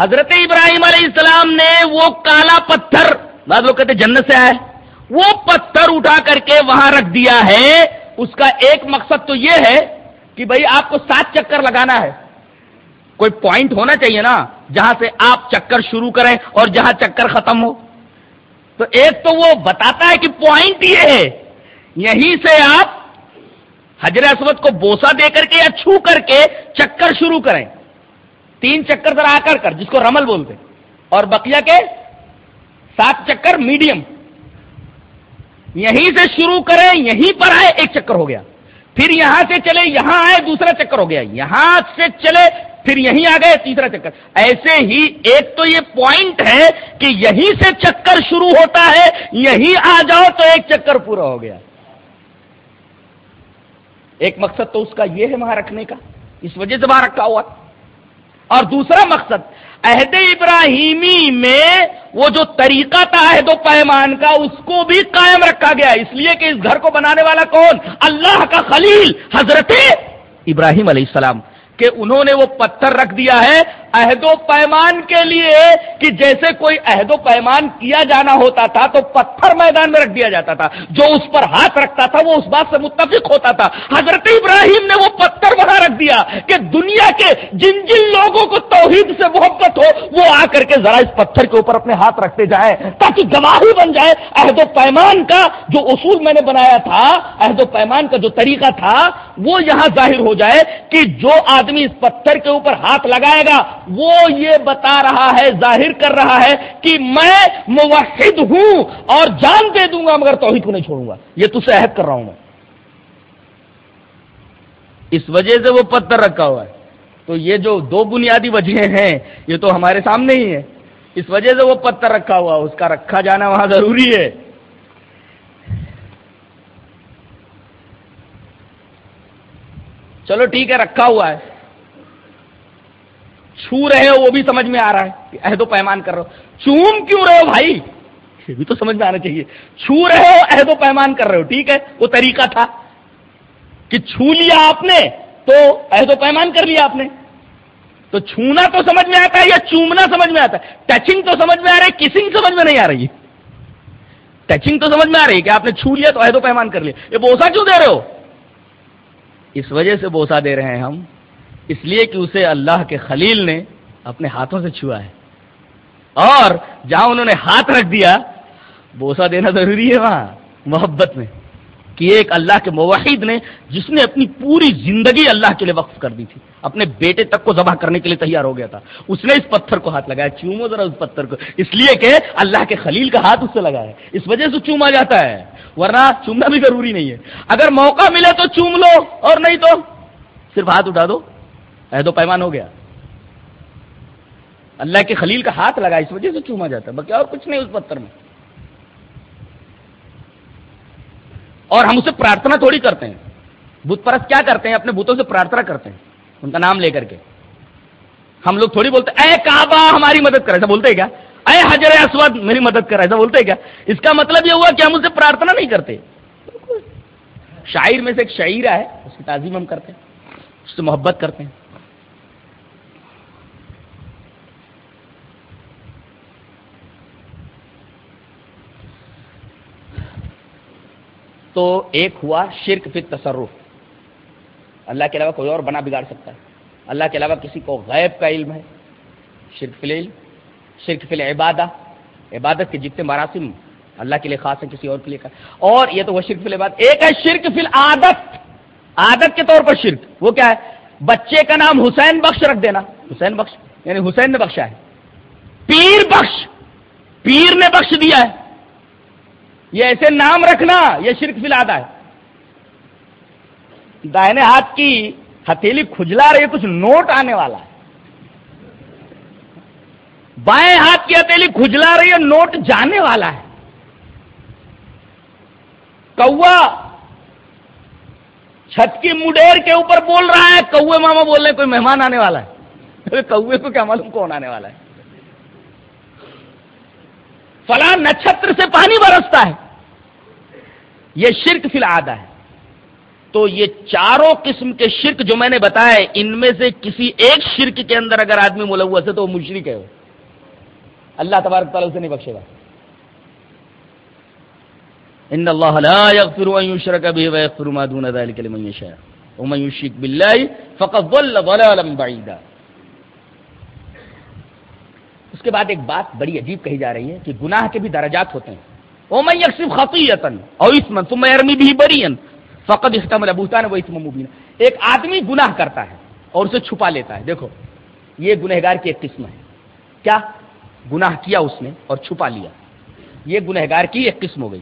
حضرت ابراہیم علیہ السلام نے وہ کالا پتھر، بعض لوگ کہتے جنت سے آئے وہ پتھر اٹھا کر کے وہاں رکھ دیا ہے۔ اس کا ایک مقصد تو یہ ہے کہ بھائی آپ کو سات چکر لگانا ہے۔ کوئی پوائنٹ ہونا چاہیے نا، جہاں سے آپ چکر شروع کریں اور جہاں چکر ختم ہو۔ تو ایک تو وہ بتاتا ہے کہ پوائنٹ یہ ہے۔ یہیں سے آپ حجر اسود کو بوسا دے کر کے یا چھو کر کے چکر شروع کریں۔ تین چکر ذرا آ کر کر جس کو رمل بولتے اور بقیہ کے سات چکر میڈیم یہیں سے شروع کریں، یہیں پر آئے، ایک چکر ہو گیا۔ پھر یہاں سے چلے، یہاں آئے، دوسرا چکر ہو گیا۔ یہاں سے چلے پھر یہیں آ گئے تیسرا چکر۔ ایسے ہی ایک تو یہ پوائنٹ ہے کہ یہیں سے چکر شروع ہوتا ہے، یہیں آ جاؤ تو ایک چکر پورا ہو گیا۔ ایک مقصد تو اس کا یہ ہے وہاں رکھنے کا، اس وجہ سے وہاں رکھا ہوا۔ اور دوسرا مقصد، عہد ابراہیمی میں وہ جو طریقہ تھا عہد و پیمان کا، اس کو بھی قائم رکھا گیا۔ اس لیے کہ اس گھر کو بنانے والا کون؟ اللہ کا خلیل، حضرت ابراہیم علیہ السلام۔ کہ انہوں نے وہ پتھر رکھ دیا ہے عہد و پیمان کے لیے کہ جیسے کوئی عہد و پیمان کیا جانا ہوتا تھا تو پتھر میدان میں رکھ دیا جاتا تھا۔ جو اس پر ہاتھ رکھتا تھا وہ اس بات سے متفق ہوتا تھا۔ حضرت ابراہیم نے وہ پتھر وہاں رکھ دیا کہ دنیا کے جن جن لوگوں کو توحید سے محبت ہو، وہ آ کر کے ذرا اس پتھر کے اوپر اپنے ہاتھ رکھتے جائیں تاکہ گواہی بن جائے عہد و پیمان کا جو اصول میں نے بنایا تھا، عہد و پیمان کا جو طریقہ تھا، وہ یہاں ظاہر ہو جائے کہ جو آدمی اس پتھر کے اوپر ہاتھ لگائے گا وہ یہ بتا رہا ہے، ظاہر کر رہا ہے کہ میں موحد ہوں اور جان دے دوں گا مگر توحید کو نہیں چھوڑوں گا۔ یہ تو سے عہد کر رہا ہوں میں۔ اس وجہ سے وہ پتھر رکھا ہوا ہے۔ تو یہ جو دو بنیادی وجہ ہیں، یہ تو ہمارے سامنے ہی ہے اس وجہ سے وہ پتھر رکھا ہوا اس کا رکھا جانا وہاں ضروری ہے۔ چلو ٹھیک ہے، رکھا ہوا ہے۔ چھو رہے ہو، وہ بھی سمجھ میں آ رہا ہے عہد و پیمان کر رہے ہو۔ چوم کیوں رہے ہو بھائی؟ یہ بھی تو سمجھ میں آنا چاہیے۔ چھو رہے ہو، عہد و پیمان کر رہے ہو، ٹھیک ہے؟ وہ طریقہ تھا کہ چھو لیا آپ نے تو عہد و پیمان کر لیا آپ نے۔ تو چھونا تو سمجھ میں آتا ہے یا چومنا سمجھ میں آتا ہے؟ ٹچنگ تو سمجھ میں آ رہی ہے، کسنگ سمجھ میں نہیں آ رہی ٹچنگ تو سمجھ میں آ رہی ہے کہ آپ نے چھو لیا تو عہد و پیمان کر لیا۔ یہ بوسا کیوں دے رہے ہو؟ اس وجہ سے بوسا دے رہے ہیں ہم۔ اس لیے کہ اسے اللہ کے خلیل نے اپنے ہاتھوں سے چھوا ہے۔ اور جہاں انہوں نے ہاتھ رکھ دیا بوسا دینا ضروری ہے وہاں، محبت میں، کہ ایک اللہ کے موحد نے جس نے اپنی پوری زندگی اللہ کے لیے وقف کر دی تھی۔ اپنے بیٹے تک کو ذبح کرنے کے لیے تیار ہو گیا تھا۔ اس نے اس پتھر کو ہاتھ لگایا، چومو ذرا اس پتھر کو۔ اس لیے کہ اللہ کے خلیل کا ہاتھ اس سے لگا ہے۔ اس وجہ سے چوما جاتا ہے۔ ورنہ چومنا بھی ضروری نہیں ہے۔ اگر موقع ملے تو چوم لو، اور نہیں تو صرف ہاتھ اٹھا دو۔ عہد و پیمان ہو گیا۔ اللہ کے خلیل کا ہاتھ لگا، اس وجہ سے چوما جاتا ہے باقی اور کچھ نہیں اس پتھر میں۔ اور ہم اسے پرارتھنا تھوڑی کرتے ہیں۔ بت پرست کیا کرتے ہیں؟ اپنے بتوں سے پرارتھنا کرتے ہیں۔ ان کا نام لے کر کے۔ ہم لوگ تھوڑی بولتے ہیں اے کعبہ ہماری مدد کر، ایسا بولتے کیا؟ اے حجر اسود میری مدد کر، ایسا بولتے کیا؟ اس کا مطلب یہ ہوا کہ ہم اسے پرارتھنا نہیں کرتے۔ شاعر میں سے ایک شاعر ہے، اس کی تعظیم ہم کرتے ہیں، اس سے محبت کرتے ہیں۔ تو ایک ہوا شرک فی تصرف اللہ کے علاوہ کوئی اور بنا بگاڑ سکتا ہے۔ اللہ کے علاوہ کسی کو غیب کا علم ہے۔ شرک فی علم شرک فی عبادہ عبادت کے جتنے مراسم اللہ کے لیے خاص ہیں، کسی اور کے لیے اور یہ تو وہ شرک فی عبادت ایک ہے شرک فی عادت عادت کے طور پر شرک۔ وہ کیا ہے؟ بچے کا نام حسین بخش رکھ دینا۔ حسین بخش یعنی حسین نے بخشا ہے۔ پیر بخش، پیر نے بخش دیا ہے۔ یہ ایسے نام رکھنا، یہ شرک فلادا ہے۔ دائنے ہاتھ کی ہتھیلی کھجلا رہی ہے، کچھ نوٹ آنے والا ہے۔ بائیں ہاتھ کی ہتھیلی کھجلا رہی ہے، نوٹ جانے والا ہے۔ کوا چھت کی مڈیر کے اوپر بول رہا ہے کوے ماما بول رہے کوئی مہمان آنے والا ہے۔ کوے کو کیا معلوم کون آنے والا ہے؟ فلاں نچھتر سے پانی برستا ہے۔ یہ شرک فی الحال ہے۔ تو یہ چاروں قسم کے شرک جو میں نے بتایا ان میں سے کسی ایک شرک کے اندر اگر آدمی ملوث ہے تو وہ مشرک ہے اللہ تبارک تعالیٰ سے نہیں بخشے گا۔ ان اللہ لا يغفر ان يشرك به ويغفر ما دون ذلك لمن يشاء ومن يشرك بالله فقد ضل ضلالا بعيدا اس کے بعد ایک بات بڑی عجیب کہی جا رہی ہے کہ گناہ کے بھی درجات ہوتے ہیں۔ او میں یکسف خطیتن او اسم ثم يرمي به بريا فقد استمل بہتان و اسم مبین ایک آدمی گناہ کرتا ہے اور اسے چھپا لیتا ہے۔ دیکھو، یہ گنہگار کی ایک قسم ہے۔ کیا گناہ کیا اس نے اور چھپا لیا؟ یہ گنہگار کی ایک قسم ہو گئی۔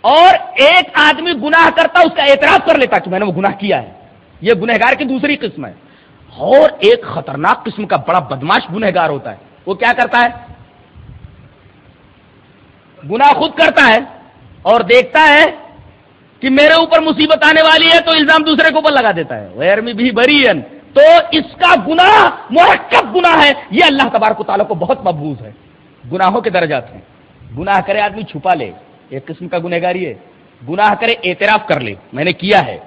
اور ایک آدمی گناہ کرتا اس کا اعتراف کر لیتا کہ میں نے وہ گناہ کیا ہے۔ یہ گنہگار کی دوسری قسم ہے۔ اور ایک خطرناک قسم کا بڑا بدماش گنہگار ہوتا ہے۔ وہ کیا کرتا ہے؟ گناہ خود کرتا ہے اور دیکھتا ہے کہ میرے اوپر مصیبت آنے والی ہے تو الزام دوسرے کے اوپر لگا دیتا ہے۔ بھی بری تو اس کا گناہ مرکب گناہ ہے۔ یہ اللہ تبارک و تعالیٰ کو بہت مقبوض ہے۔ گناہوں کے درجات ہیں۔ گناہ کرے آدمی چھپا لے۔ ایک قسم کا گنہگاری ہے۔ گناہ کرے اعتراف کر لے۔ میں نے کیا ہے۔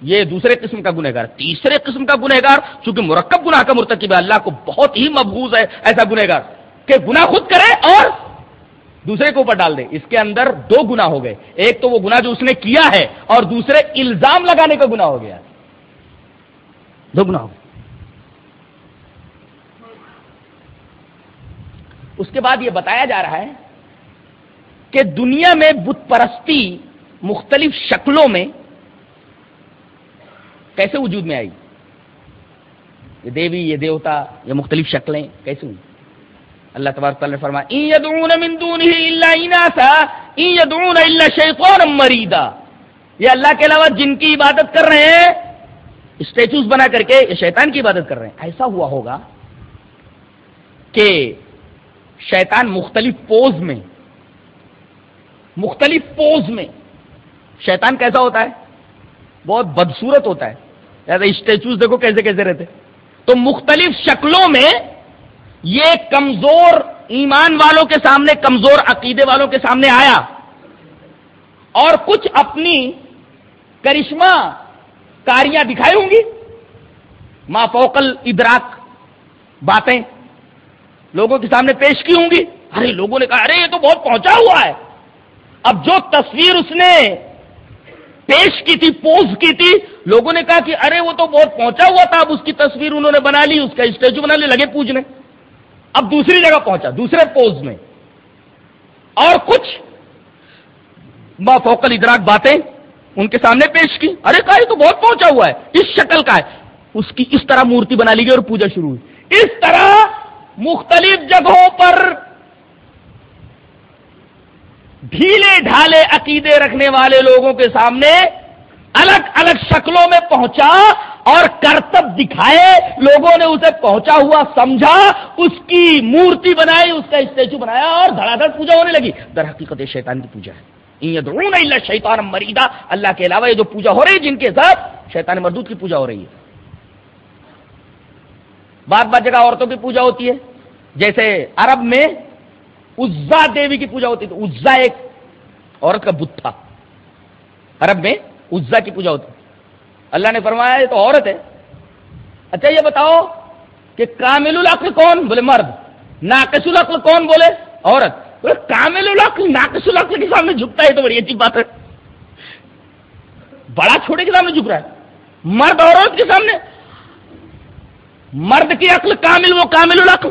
یہ دوسرے قسم کا گنہگار، تیسرے قسم کا گنہگار، چونکہ مرکب گناہ کا مرتکب ہے، اللہ کو بہت ہی مقبوض ہے ایسا گنہگار کہ گناہ خود کرے اور دوسرے کے اوپر ڈال دے۔ اس کے اندر دو گنا ہو گئے۔ ایک تو وہ گنا جو اس نے کیا ہے اور دوسرے الزام لگانے کا گنا ہو گیا۔ دو گنا ہو گیا اس کے بعد یہ بتایا جا رہا ہے کہ دنیا میں بت پرستی مختلف شکلوں میں کیسے وجود میں آئی؟ یہ دیوی، یہ دیوتا، یہ مختلف شکلیں کیسے ہوئی اللہ تبارک تعالیٰ نے فرمایا، ان يدعون من دونه الا اناسا، ان يدعون الا شیطانا مریدا. یہ اللہ کے علاوہ جن کی عبادت کر رہے ہیں اسٹیچوز بنا کر کے یہ شیطان کی عبادت کر رہے ہیں۔ ایسا ہوا ہوگا کہ شیطان مختلف پوز میں، مختلف پوز میں شیطان کیسا ہوتا ہے؟ بہت بدسورت ہوتا ہے۔ اسٹیچوز دیکھو کیسے کیسے رہتے۔ تو مختلف شکلوں میں یہ کمزور ایمان والوں کے سامنے، کمزور عقیدے والوں کے سامنے آیا۔ اور کچھ اپنی کرشمہ کاریاں دکھائی ہوں گی۔ ما فوقل ادراک باتیں لوگوں کے سامنے پیش کی ہوں گی۔ ارے لوگوں نے کہا، ارے یہ تو بہت پہنچا ہوا ہے۔ اب جو تصویر اس نے پیش کی تھی، پوز کی تھی۔ لوگوں نے کہا کہ ارے وہ تو بہت پہنچا ہوا تھا، اب اس کی تصویر انہوں نے بنا لی، اس کا اسٹیچو بنا لی لگے پوجنے۔ اب دوسری جگہ پہنچا، دوسرے پوز میں۔ اور کچھ فوکل ادراک باتیں ان کے سامنے پیش کی۔ ارے کہا، یہ تو بہت پہنچا ہوا ہے، اس شکل کا ہے۔ اس کی اس طرح مورتی بنا لی گئی اور پوجا شروع ہوئی۔ اس طرح مختلف جگہوں پر ڈھیلے ڈھالے عقیدے رکھنے والے لوگوں کے سامنے الگ الگ شکلوں میں پہنچا اور کرتب دکھائے، لوگوں نے اسے پہنچا ہوا سمجھا، اس کی مورتی بنائی، اس کا اسٹیچو بنایا اور دھڑا دھڑ پوجا ہونے لگی۔ در حقیقت شیطان کی پوجا ہے۔ شیطان مریدا۔ اللہ کے علاوہ یہ جو پوجا ہو رہی ہے، جن کے ساتھ شیطان مردود کی پوجا ہو رہی ہے۔ بات بات جگہ عورتوں کی پوجا ہوتی ہے۔ جیسے عرب میں عزا دیوی کی پوجا ہوتی تھی عزا ایک عورت کا بت تھا عرب میں عزا کی پوجا ہوتی اللہ نے فرمایا یہ تو عورت ہے۔ اچھا یہ بتاؤ کہ کامل العقل کون؟ بولے مرد۔ ناقص العقل کون بولے؟ عورت۔ بولے کامل العقل ناقص العقل کے سامنے جھکتا ہے تو بڑی اچھی بات ہے۔ بڑا چھوٹے کے سامنے جھک رہا ہے۔ مرد اور عورت کے سامنے۔ مرد کی عقل کامل، وہ کامل العقل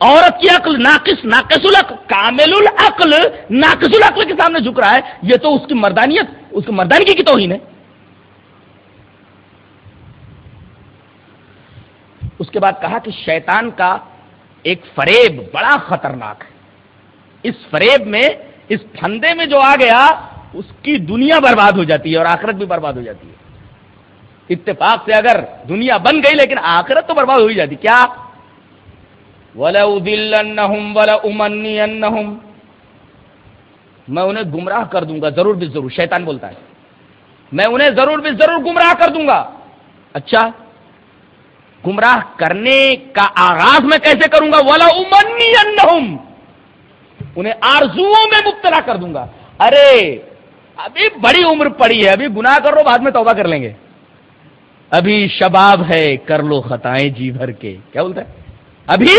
عورت کی عقل ناقص ناقص العقل، کامل العقل، ناقص العقل کے سامنے جھک رہا ہے، یہ تو اس کی مردانیت، اس کی مردانگی کی توہین ہے۔ اس کے بعد کہا کہ شیطان کا ایک فریب بڑا خطرناک ہے۔ اس فریب میں، اس پھندے میں جو آ گیا، اس کی دنیا برباد ہو جاتی ہے اور آخرت بھی برباد ہو جاتی ہے۔ اتفاق سے اگر دنیا بن گئی، لیکن آخرت تو برباد ہو ہی جاتی۔ کیا ولا ولا امنی میں انہیں گمراہ کر دوں گا، ضرور بھی ضرور، شیطان بولتا ہے۔ میں انہیں ضرور بھی ضرور گمراہ کر دوں گا۔ اچھا گمراہ کرنے کا آغاز میں کیسے کروں گا؟ ولا امنی انہیں آرزوؤں میں مبتلا کر دوں گا۔ ارے، ابھی بڑی عمر پڑی ہے، ابھی گناہ کر لو، بعد میں توبہ کر لیں گے۔ ابھی شباب ہے، کر لو خطائیں جی بھر کے۔ کیا بولتا ہے؟ ابھی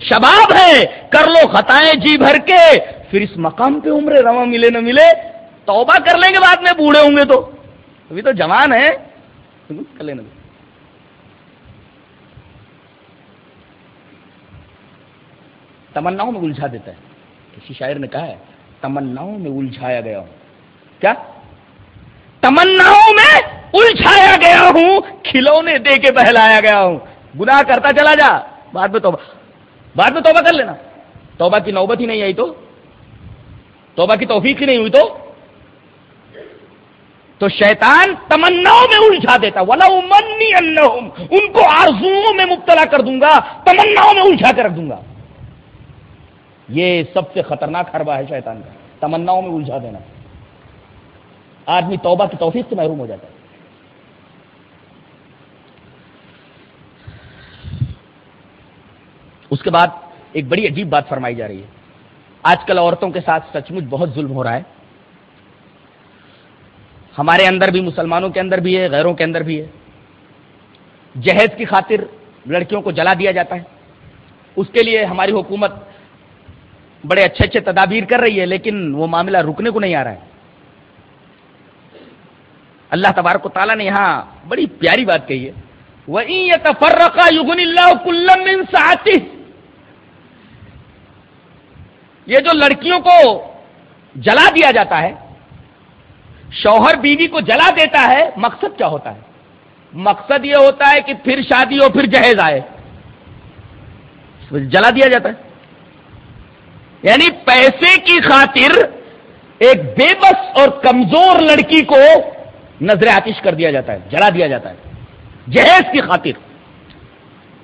شباب ہے، کر لو خطائیں جی بھر کے، پھر اس مقام پہ عمر رواں ملے نہ ملے، توبہ کر لیں گے بعد میں بوڑھے ہوں گے تو۔ ابھی تو جوان ہے کر لینا تمناؤں میں الجھا دیتا ہے۔ کسی شاعر نے کہا ہے، تمناؤں میں الجھایا گیا ہوں۔ کیا؟ تمناؤں میں الجھایا گیا ہوں، کھلونے دے کے بہلایا گیا ہوں۔ گناہ کرتا چلا جا۔ بعد میں توبہ بعد میں توبہ کر لینا۔ توبہ کی نوبت ہی نہیں آئی تو؟ توبہ کی توفیق ہی نہیں ہوئی تو؟ تو شیطان تمناؤں میں الجھا دیتا۔ ولا منی ان کو آرزوؤں میں مبتلا کر دوں گا، تمناؤں میں الجھا کر رکھ دوں گا۔ یہ سب سے خطرناک حربہ ہے شیطان کا۔ تمناؤں میں الجھا دینا۔ آدمی توبہ کی توفیق سے محروم ہو جاتا ہے۔ اس کے بعد ایک بڑی عجیب بات فرمائی جا رہی ہے۔ آج کل عورتوں کے ساتھ سچ مچ بہت ظلم ہو رہا ہے۔ ہمارے اندر بھی، مسلمانوں کے اندر بھی ہے، غیروں کے اندر بھی ہے۔ جہیز کی خاطر لڑکیوں کو جلا دیا جاتا ہے۔ اس کے لیے ہماری حکومت بڑے اچھے اچھے تدابیر کر رہی ہے، لیکن وہ معاملہ رکنے کو نہیں آ رہا ہے۔ اللہ تبارک و تعالیٰ نے یہاں بڑی پیاری بات کہی ہے۔ وَإِن يَتَفَرَّقَا يُغْنِ اللَّهُ كُلًّا یہ جو لڑکیوں کو جلا دیا جاتا ہے، شوہر بیوی کو جلا دیتا ہے، مقصد کیا ہوتا ہے؟ مقصد یہ ہوتا ہے کہ پھر شادی ہو، پھر جہیز آئے۔ جلا دیا جاتا ہے۔ یعنی پیسے کی خاطر ایک بے بس اور کمزور لڑکی کو نظر آتش کر دیا جاتا ہے، جلا دیا جاتا ہے۔ جہیز کی خاطر۔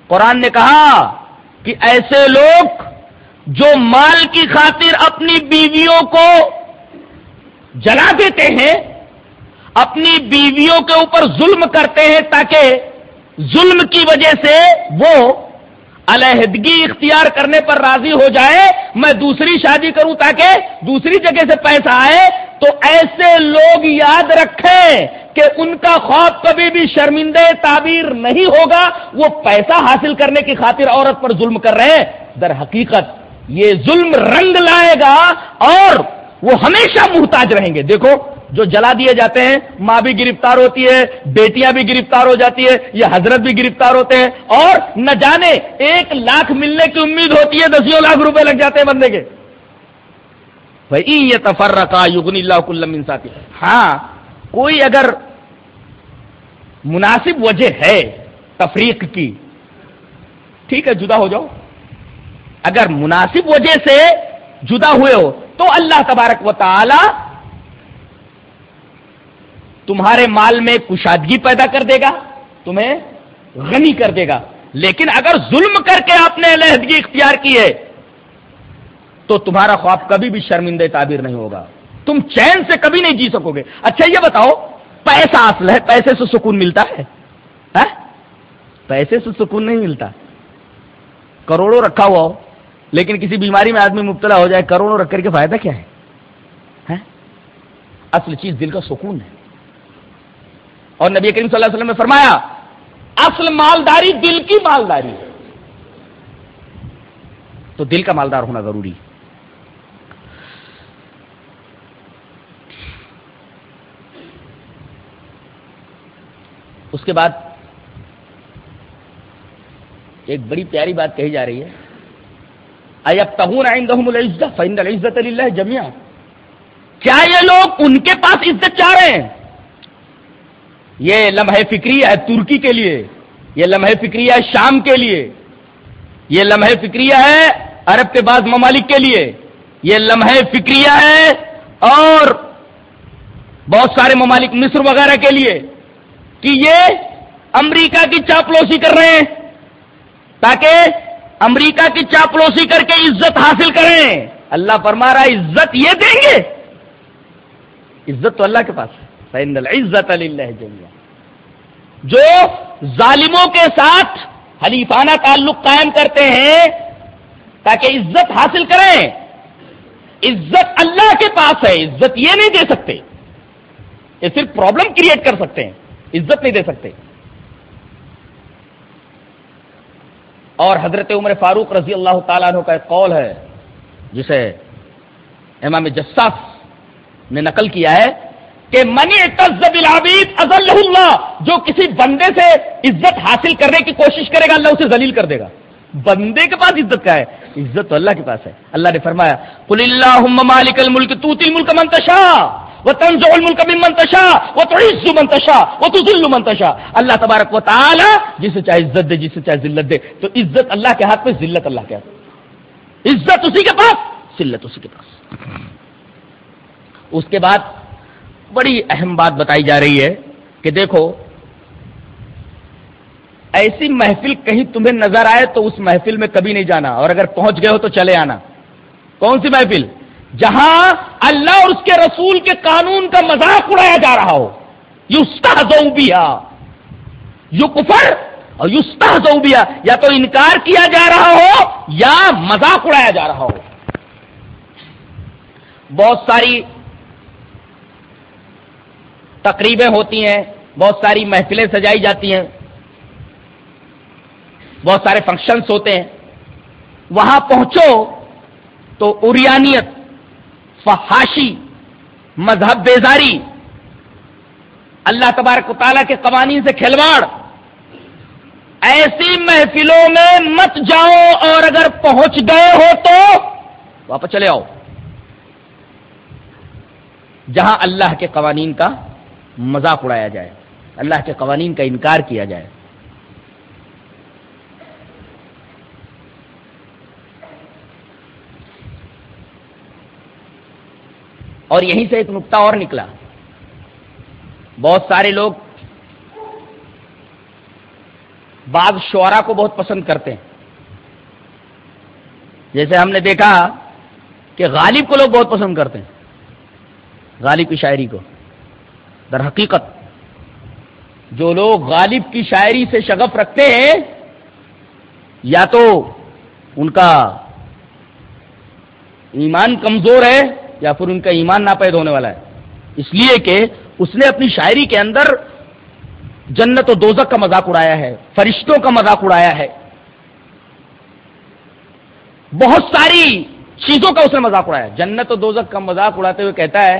قرآن نے کہا کہ ایسے لوگ جو مال کی خاطر اپنی بیویوں کو جلا دیتے ہیں، اپنی بیویوں کے اوپر ظلم کرتے ہیں تاکہ ظلم کی وجہ سے وہ علیحدگی اختیار کرنے پر راضی ہو جائے، میں دوسری شادی کروں تاکہ دوسری جگہ سے پیسہ آئے۔ تو ایسے لوگ یاد رکھیں کہ ان کا خواب کبھی بھی شرمندہ تعبیر نہیں ہوگا، وہ پیسہ حاصل کرنے کی خاطر عورت پر ظلم کر رہے ہیں۔ در حقیقت یہ ظلم رنگ لائے گا اور وہ ہمیشہ محتاج رہیں گے۔ دیکھو، جو جلا دیے جاتے ہیں، ماں بھی گرفتار ہوتی ہے، بیٹیاں بھی گرفتار ہو جاتی ہے یہ حضرت بھی گرفتار ہوتے ہیں، اور نہ جانے ایک لاکھ ملنے کی امید ہوتی ہے، دسیوں لاکھ روپے لگ جاتے ہیں بندے کے۔ بھائی یہ تفر رکھا یغن اللہ کلم انصافی ہاں کوئی اگر مناسب وجہ ہے تفریق کی، ٹھیک ہے، جدا ہو جاؤ۔ اگر مناسب وجہ سے جدا ہوئے ہو، تو اللہ تبارک و تعالی تمہارے مال میں کشادگی پیدا کر دے گا، تمہیں غنی کر دے گا۔ لیکن اگر ظلم کر کے آپ نے علیحدگی اختیار کی ہے، تو تمہارا خواب کبھی بھی شرمندہ تعبیر نہیں ہوگا۔ تم چین سے کبھی نہیں جی سکو گے۔ اچھا یہ بتاؤ، پیسہ اصل ہے، پیسے سے سکون ملتا ہے؟ ہاں؟ پیسے سے سکون نہیں ملتا۔ کروڑوں رکھا ہوا ہو۔ لیکن کسی بیماری میں آدمی مبتلا ہو جائے، کروڑوں رکھ کر کے فائدہ کیا ہے؟ اصل چیز دل کا سکون ہے۔ اور نبی کریم صلی اللہ علیہ وسلم نے فرمایا، اصل مالداری دل کی مالداری ہے۔ تو دل کا مالدار ہونا ضروری اس کے بعد ایک بڑی پیاری بات کہی جا رہی ہے۔ عزت اللہ جمیا کیا یہ لوگ ان کے پاس عزت چاہ رہے ہیں؟ یہ لمحے فکری ہے ترکی کے لیے، یہ لمحے فکری ہے شام کے لیے، یہ لمحے فکری ہے عرب کے بعض ممالک کے لیے، یہ لمحے فکری ہے اور بہت سارے ممالک مصر وغیرہ کے لیے کہ یہ امریکہ کی چاپلوسی کر رہے ہیں تاکہ امریکہ کی چاپلوسی کر کے عزت حاصل کریں۔ اللہ فرما رہا عزت یہ دیں گے۔ عزت تو اللہ کے پاس ہے۔ عزت اللہ جو ظالموں کے ساتھ حلیفانہ تعلق قائم کرتے ہیں، تاکہ عزت حاصل کریں۔ عزت اللہ کے پاس ہے، عزت یہ نہیں دے سکتے۔ یہ صرف پرابلم کریٹ کر سکتے ہیں، عزت نہیں دے سکتے۔ اور حضرت عمر فاروق رضی اللہ تعالیٰ عنہ کا ایک قول ہے، جسے امام جساف نے نقل کیا ہے کہ منی العبید ازل اللہ، جو کسی بندے سے عزت حاصل کرنے کی کوشش کرے گا، اللہ اسے ذلیل کر دے گا۔ بندے کے پاس عزت کا ہے، عزت تو اللہ کے پاس ہے۔ اللہ نے فرمایا کل اللہ مالک الملک تو ملک منتشا وہ تنزع الملک منتشا وہ تو منتشا وہ تو ذل منتشا اللہ تبارک و تعالی جسے چاہے عزت دے، جسے چاہے ذلت دے. تو عزت اللہ کے ہاتھ میں، ذلت اللہ کے ہاتھ عزت اسی کے پاس، ذلت اسی کے پاس. اس کے بعد بڑی اہم بات بتائی جا رہی ہے کہ دیکھو، ایسی محفل کہیں تمہیں نظر آئے تو اس محفل میں کبھی نہیں جانا، اور اگر پہنچ گئے ہو تو چلے آنا. کون سی محفل؟ جہاں اللہ اور اس کے رسول کے قانون کا مذاق اڑایا جا رہا ہو یہ اس کا بھی یو کفر اور یوستا زوبیا یا تو انکار کیا جا رہا ہو یا مذاق اڑایا جا رہا ہو۔ بہت ساری تقریبیں ہوتی ہیں، بہت ساری محفلیں سجائی جاتی ہیں، بہت سارے فنکشنس ہوتے ہیں۔ وہاں پہنچو تو اریانیت فحاشی، مذہب بیزاری، اللہ تبارک تعالیٰ کے قوانین سے کھلواڑ۔ ایسی محفلوں میں مت جاؤ اور اگر پہنچ گئے ہو تو واپس چلے آؤ۔ جہاں اللہ کے قوانین کا مذاق اڑایا جائے، اللہ کے قوانین کا انکار کیا جائے۔ اور یہیں سے ایک نقطہ اور نکلا۔ بہت سارے لوگ بعض شعرا کو بہت پسند کرتے ہیں۔ جیسے ہم نے دیکھا کہ غالب کو لوگ بہت پسند کرتے ہیں، غالب کی شاعری کو۔ در حقیقت جو لوگ غالب کی شاعری سے شگف رکھتے ہیں، یا تو ان کا ایمان کمزور ہے یا پھر ان کا ایمان ناپید ہونے والا ہے۔ اس لیے کہ اس نے اپنی شاعری کے اندر جنت و دوزک کا مذاق اڑایا ہے، فرشتوں کا مذاق اڑایا ہے۔ بہت ساری چیزوں کا اس نے مذاق اڑایا۔ جنت و دوزک کا مذاق اڑاتے ہوئے کہتا ہے،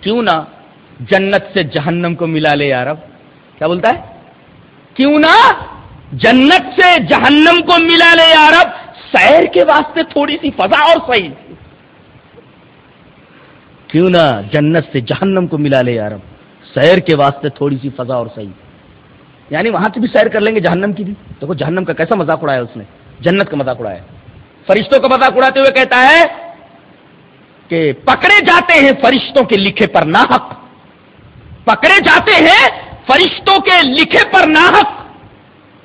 کیوں نہ جنت سے جہنم کو ملا لے یارب کیا بولتا ہے؟ کیوں نہ جنت سے جہنم کو ملا لے یارب سیر کے واسطے تھوڑی سی فضا اور صحیح کیوں نہ جنت سے جہنم کو ملا لے یارب سیر کے واسطے تھوڑی سی فضا اور صحیح یعنی وہاں کی بھی سیر کر لیں گے جہنم کی بھی۔ دیکھو، جہنم کا کیسا مذاق اڑایا اس نے۔ جنت کا مذاق اڑایا۔ فرشتوں کا مذاق اڑاتے ہوئے کہتا ہے کہ پکڑے جاتے ہیں فرشتوں کے لکھے پر ناحق۔ پکڑے جاتے ہیں فرشتوں کے لکھے پر ناحق۔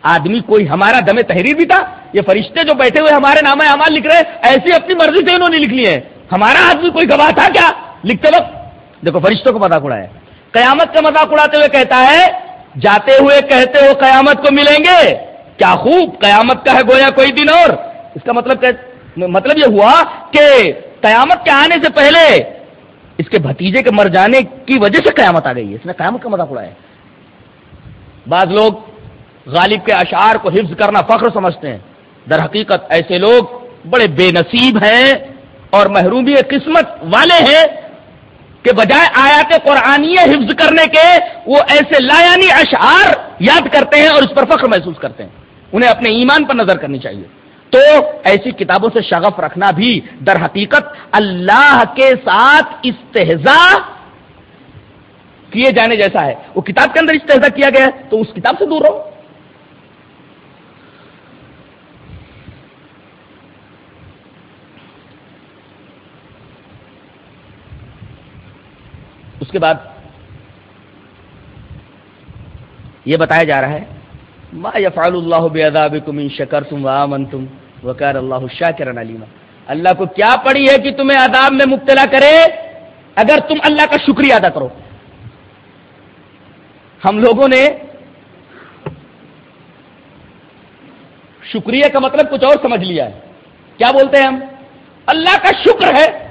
آدمی کوئی ہمارا دم تحریر بھی تھا؟ یہ فرشتے جو بیٹھے ہوئے ہمارے نام اعمال لکھ رہے ایسی اپنی مرضی سے انہوں نے لکھ لیے ہمارا آدمی کوئی گواہ تھا کیا؟ لکھتے وقت۔ دیکھو، فرشتوں کو مذاق اڑایا۔ قیامت کا مذاق اڑاتے ہوئے کہتا ہے، جاتے ہوئے کہتے ہو قیامت کو ملیں گے۔ کیا خوب، قیامت کا ہے گویا کوئی دن اور۔ اس کا مطلب مطلب یہ ہوا کہ قیامت کے آنے سے پہلے اس کے بھتیجے کے مر جانے کی وجہ سے قیامت آ گئی ہے۔ اس نے قیامت کا مذاق اڑایا۔ بعض لوگ غالب کے اشعار کو حفظ کرنا فخر سمجھتے ہیں۔ در حقیقت ایسے لوگ بڑے بے نصیب ہیں اور محرومی قسمت والے ہیں کہ بجائے آیات قرآنی حفظ کرنے کے وہ ایسے لایانی اشعار یاد کرتے ہیں اور اس پر فخر محسوس کرتے ہیں۔ انہیں اپنے ایمان پر نظر کرنی چاہیے۔ تو ایسی کتابوں سے شغف رکھنا بھی در حقیقت اللہ کے ساتھ استحزا کیے جانے جیسا ہے۔ وہ کتاب کے اندر استحزا کیا گیا ہے تو اس کتاب سے دور رہو۔ اس کے بعد یہ بتایا جا رہا ہے، ما یفعل اللہ بعذابکم ان شکرتم وآمنتم وکان اللہ شاکرا علیما. اللہ کو کیا پڑی ہے کہ تمہیں عذاب میں مبتلا کرے؟ اگر تم اللہ کا شکریہ ادا کرو۔ ہم لوگوں نے شکریہ کا مطلب کچھ اور سمجھ لیا ہے۔ کیا بولتے ہیں ہم؟ اللہ کا شکر ہے۔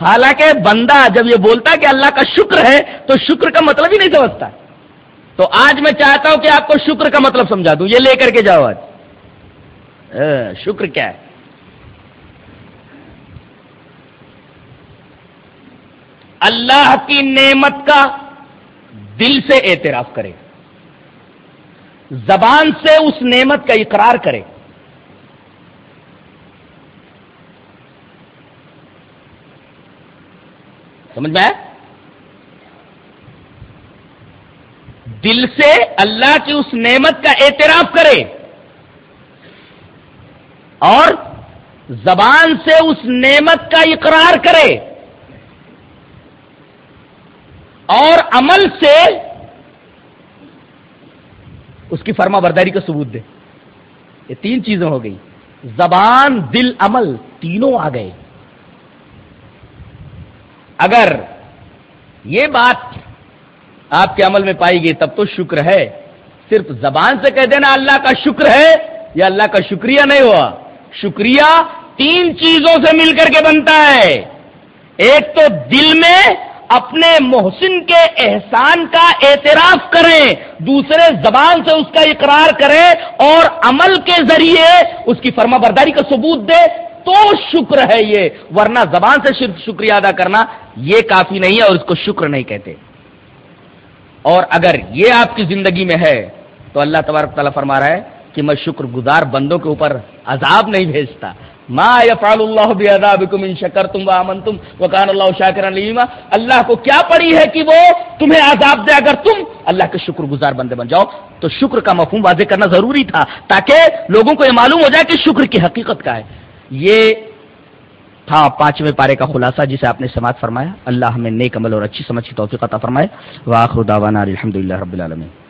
حالانکہ بندہ جب یہ بولتا ہے کہ اللہ کا شکر ہے تو شکر کا مطلب ہی نہیں سمجھتا تو آج میں چاہتا ہوں کہ آپ کو شکر کا مطلب سمجھا دوں یہ لے کر کے جاؤ آج۔ شکر کیا ہے؟ اللہ کی نعمت کا دل سے اعتراف کرے۔ زبان سے اس نعمت کا اقرار کرے۔ سمجھ میں دل سے اللہ کی اس نعمت کا اعتراف کرے اور زبان سے اس نعمت کا اقرار کرے اور عمل سے اس کی فرما برداری کا ثبوت دے۔ یہ تین چیزیں ہو گئی۔ زبان، دل، عمل، تینوں آ گئے۔ اگر یہ بات آپ کے عمل میں پائی گئی تب تو شکر ہے۔ صرف زبان سے کہہ دینا اللہ کا شکر ہے یا اللہ کا شکریہ نہیں ہوا۔ شکریہ تین چیزوں سے مل کر کے بنتا ہے۔ ایک تو دل میں اپنے محسن کے احسان کا اعتراف کریں۔ دوسرے زبان سے اس کا اقرار کریں اور عمل کے ذریعے اس کی فرما برداری کا ثبوت دے تو شکر ہے یہ، ورنہ زبان سے صرف شکریہ ادا کرنا یہ کافی نہیں ہے اور اس کو شکر نہیں کہتے۔ اور اگر یہ آپ کی زندگی میں ہے، تو اللہ تبارک تعالیٰ فرما رہا ہے کہ میں شکر گزار بندوں کے اوپر عذاب نہیں بھیجتا۔ ما یفعل اللہ بعذابکم ان شکرتم وآمنتم وکان اللہ شاکرا علیما اللہ کو کیا پڑی ہے کہ وہ تمہیں عذاب دے اگر تم اللہ کے شکر گزار بندے بن جاؤ۔ تو شکر کا مفہوم واضح کرنا ضروری تھا تاکہ لوگوں کو یہ معلوم ہو جائے کہ شکر کی حقیقت کا ہے۔ یہ تھا پانچویں پارے کا خلاصہ جسے آپ نے سماعت فرمایا۔ اللہ ہمیں نیک عمل اور اچھی سمجھ کی توفیق عطا فرمائے۔ واخر دعوانا الحمدللہ رب العالمین۔